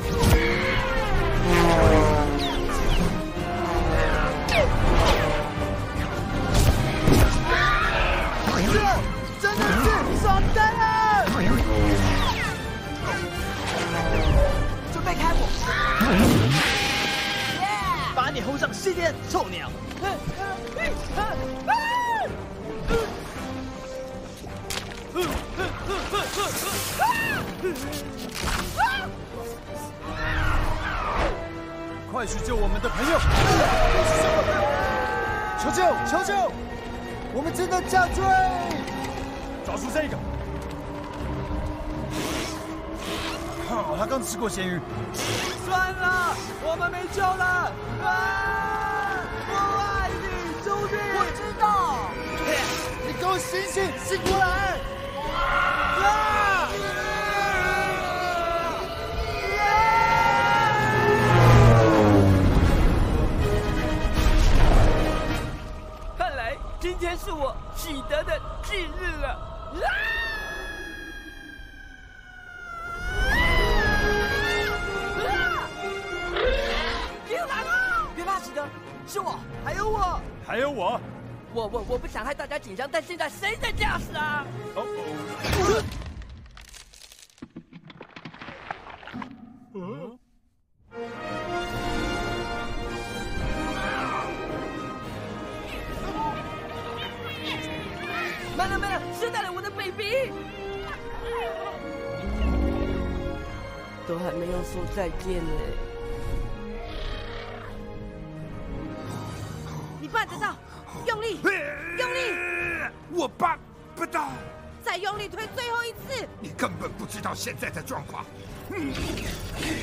轰上西天，臭鸟！快去救我们的朋友！求救！求救！我们正在下坠！抓住这个！好，他刚吃过咸鱼。算了，我们没救了！啊！我爱你，兄弟！我知道。你给我醒醒，醒过来！啊！看来今天是我喜德的忌日了。啊！是我，还有我，还有我。我我我不想害大家紧张，但现在谁在驾驶啊？哦哦。嗯。慢了慢了，射到了我的 baby，都还没有说再见呢。办得到，用力，用力！我办不到。再用力推最后一次。你根本不知道现在的状况。嗯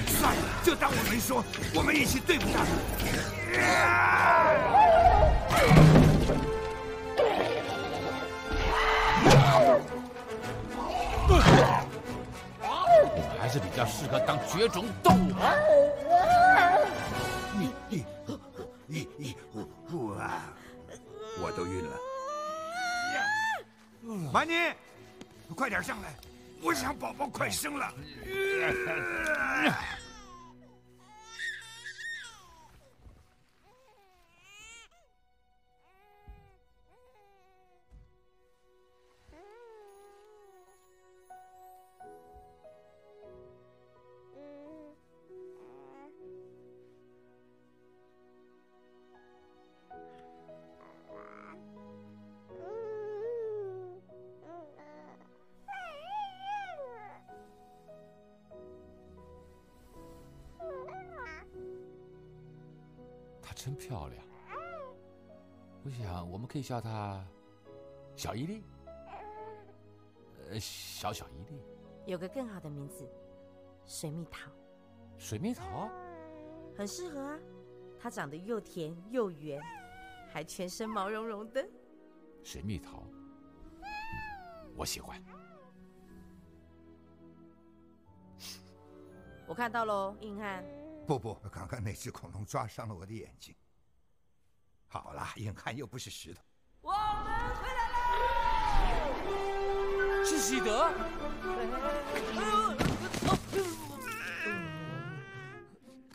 算了，就当我没说，我们一起对付他。我还是比较适合当绝种动物。你你你你我不啊我都晕了。马尼，快点上来！我想宝宝快生了。我想我们可以叫他小伊利，呃，小小伊利。有个更好的名字，水蜜桃，水蜜桃很适合啊。它长得又甜又圆，还全身毛茸茸的。水蜜桃，我喜欢。我看到喽，硬汉。不不，刚刚那只恐龙抓伤了我的眼睛。好啦，硬汉又不是石头。我们回来了！是喜德。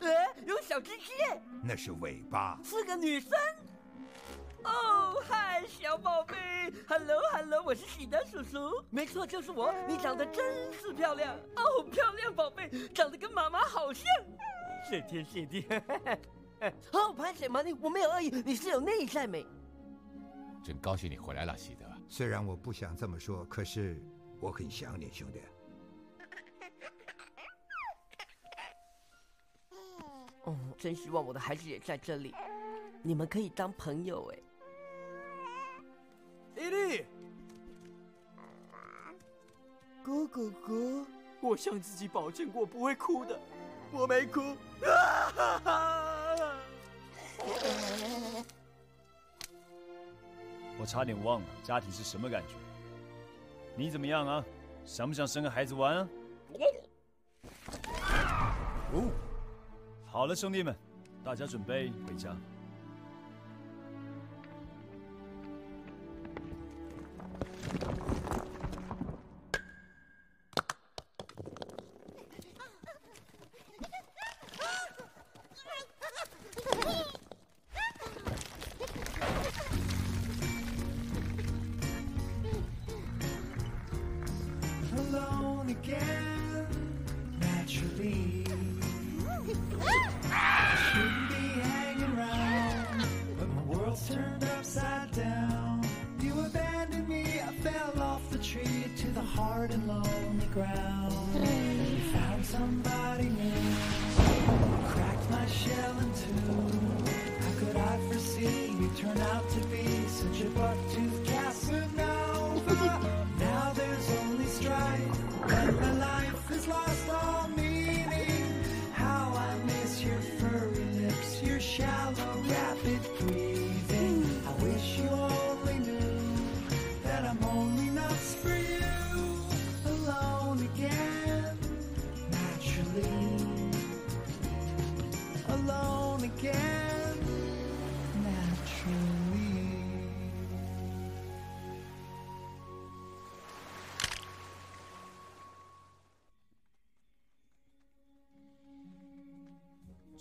哎，有小鸡鸡，那是尾巴。是个女生。哦，嗨，小宝贝，Hello，Hello，我是喜德叔叔，没错，就是我。你长得真是漂亮，哦，漂亮宝贝，长得跟妈妈好像。谢天谢地。哦，拍什么？你我没有恶意，你是有内在美。真高兴你回来了，喜德。虽然我不想这么说，可是我很想你，兄弟。哦，真希望我的孩子也在这里，你们可以当朋友哎。伊利，哥哥哥，我向自己保证过不会哭的，我没哭。我差点忘了家庭是什么感觉。你怎么样啊？想不想生个孩子玩啊？哦，好了，兄弟们，大家准备回家。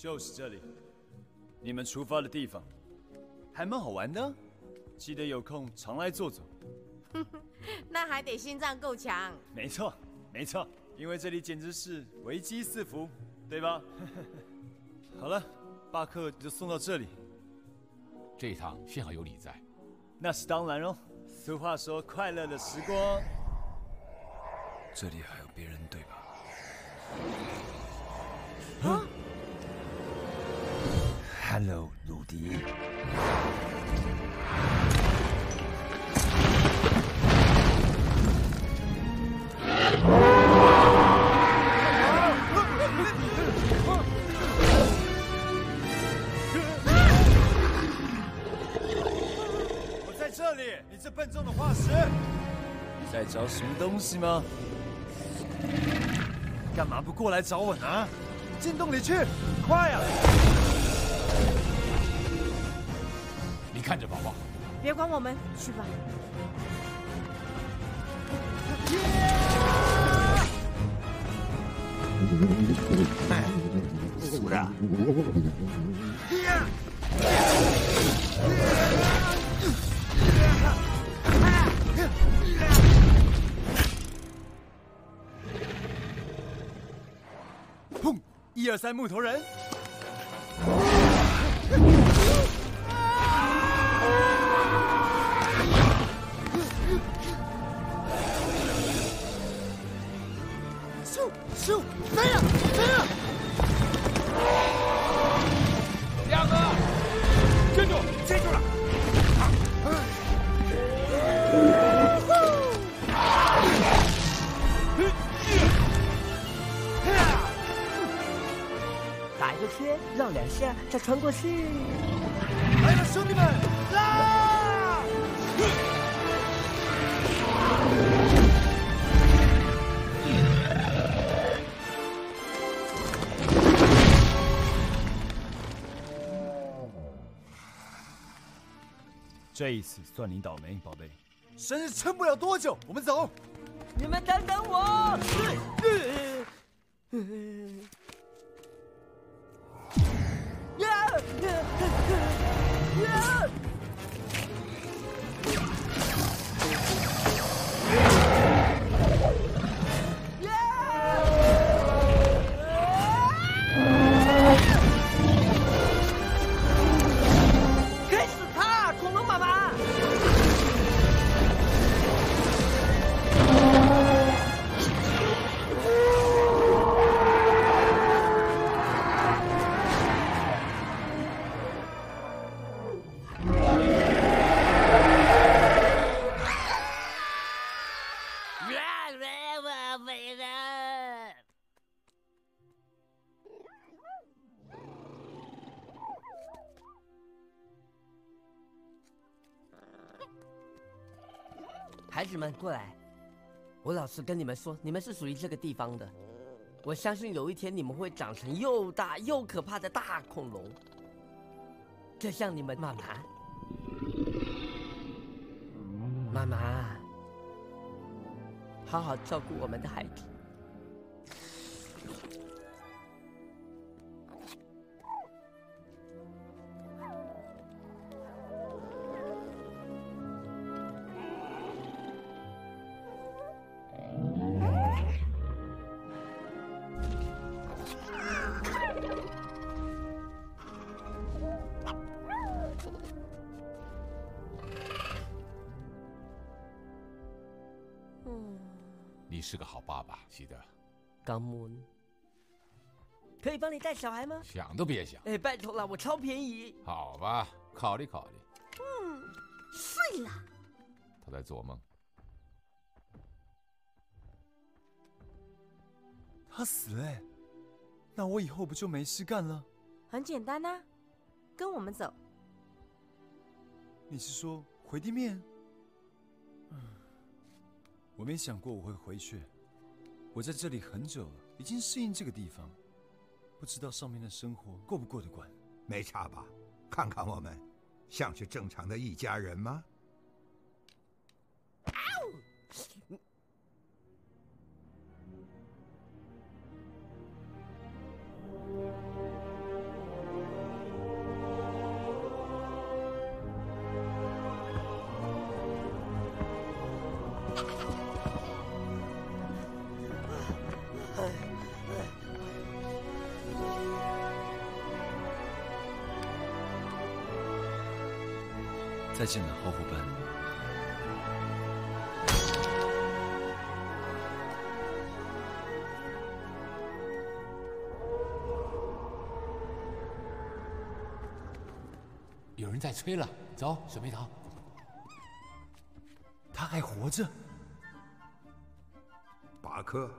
就是这里，你们出发的地方，还蛮好玩的。记得有空常来坐坐。那还得心脏够强。没错，没错，因为这里简直是危机四伏，对吧？好了，巴克就送到这里。这一趟幸好有你在。那是当然哦。俗话说，快乐的时光。这里还有别人，对吧？啊 Hello，鲁迪。我在这里，你这笨重的化石！你在找什么东西吗？干嘛不过来找我呢？进洞里去，快啊！看着宝宝。别管我们，去吧。死了！砰！一二三，木头人。我是。来了，兄弟们！啊！这一次算你倒霉，宝贝。生日撑不了多久，我们走。你们等等我。孩子们，过来！我老实跟你们说，你们是属于这个地方的。我相信有一天你们会长成又大又可怕的大恐龙，就像你们妈妈。妈妈，好好照顾我们的孩子。带小孩吗？想都别想。哎，拜托了，我超便宜。好吧，考虑考虑。嗯，睡了。他在做梦。他死了欸，那我以后不就没事干了？很简单呐、跟我们走。你是说回地面？嗯，我没想过我会回去。我在这里很久了，已经适应这个地方，不知道上面的生活过不过得惯。没差吧？看看我们，像是正常的一家人吗？再见的，好伙伴。有人在催了，走，水蜜桃。他还活着？巴克，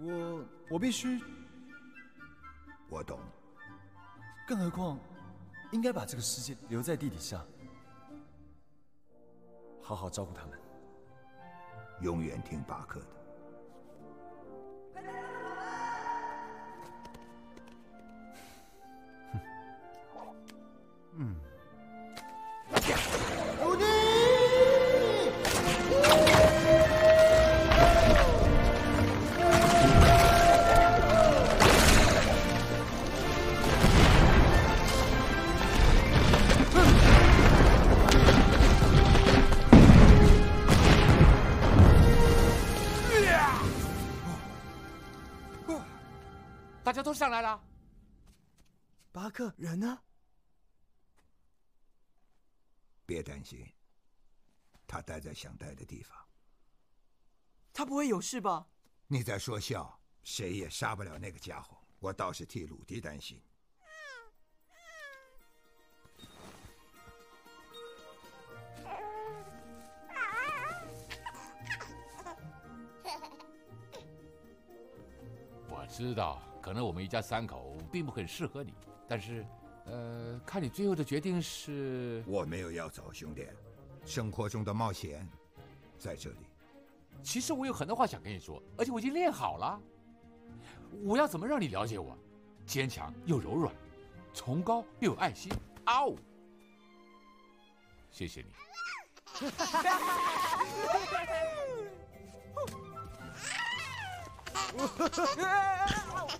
我我必须，我懂。更何况，应该把这个世界留在地底下，好好照顾他们。永远听巴克的。嗯。都上来了。巴克，人呢？别担心，他待在想待的地方。他不会有事吧？你在说笑，谁也杀不了那个家伙。我倒是替鲁迪担心。我知道，可能我们一家三口并不很适合你，但是，呃，看你最后的决定是……我没有要走，兄弟。生活中的冒险，在这里。其实我有很多话想跟你说，而且我已经练好了。我要怎么让你了解我？坚强又柔软，崇高又有爱心。嗷、哦！谢谢你。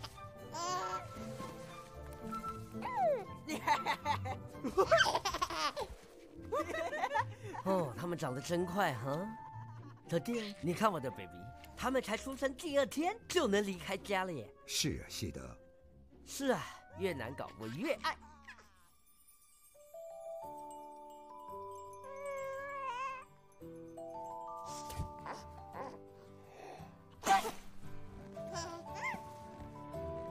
哦，他们长得真快哈！老弟，你看我的 baby，他们才出生第二天就能离开家了耶。是啊，西德，是啊，越难搞我越爱。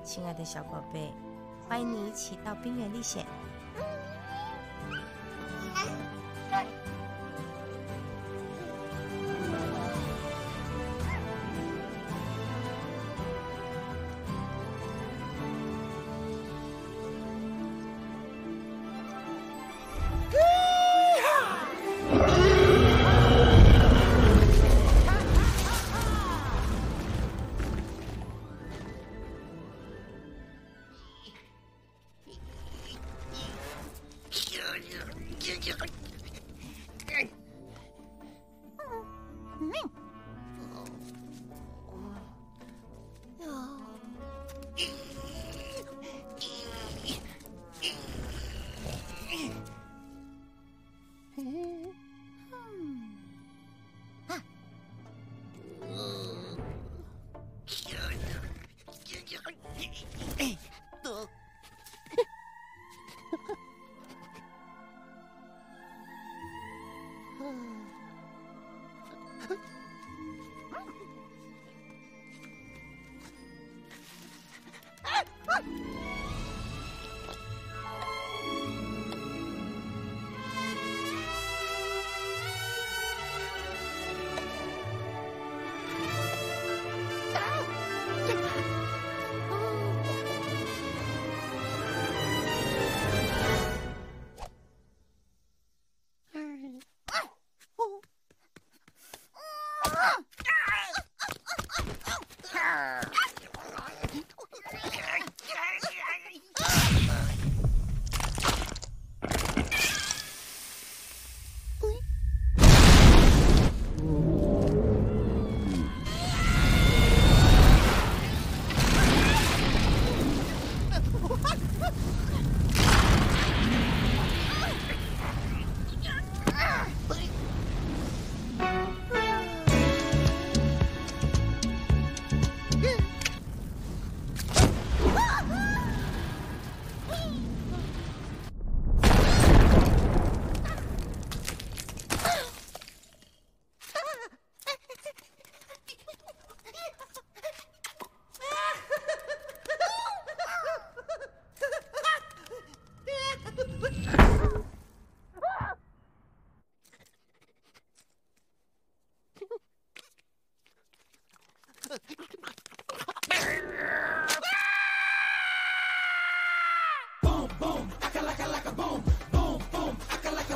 亲爱的小宝贝，欢迎你一起到冰原历险。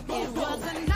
It wasn't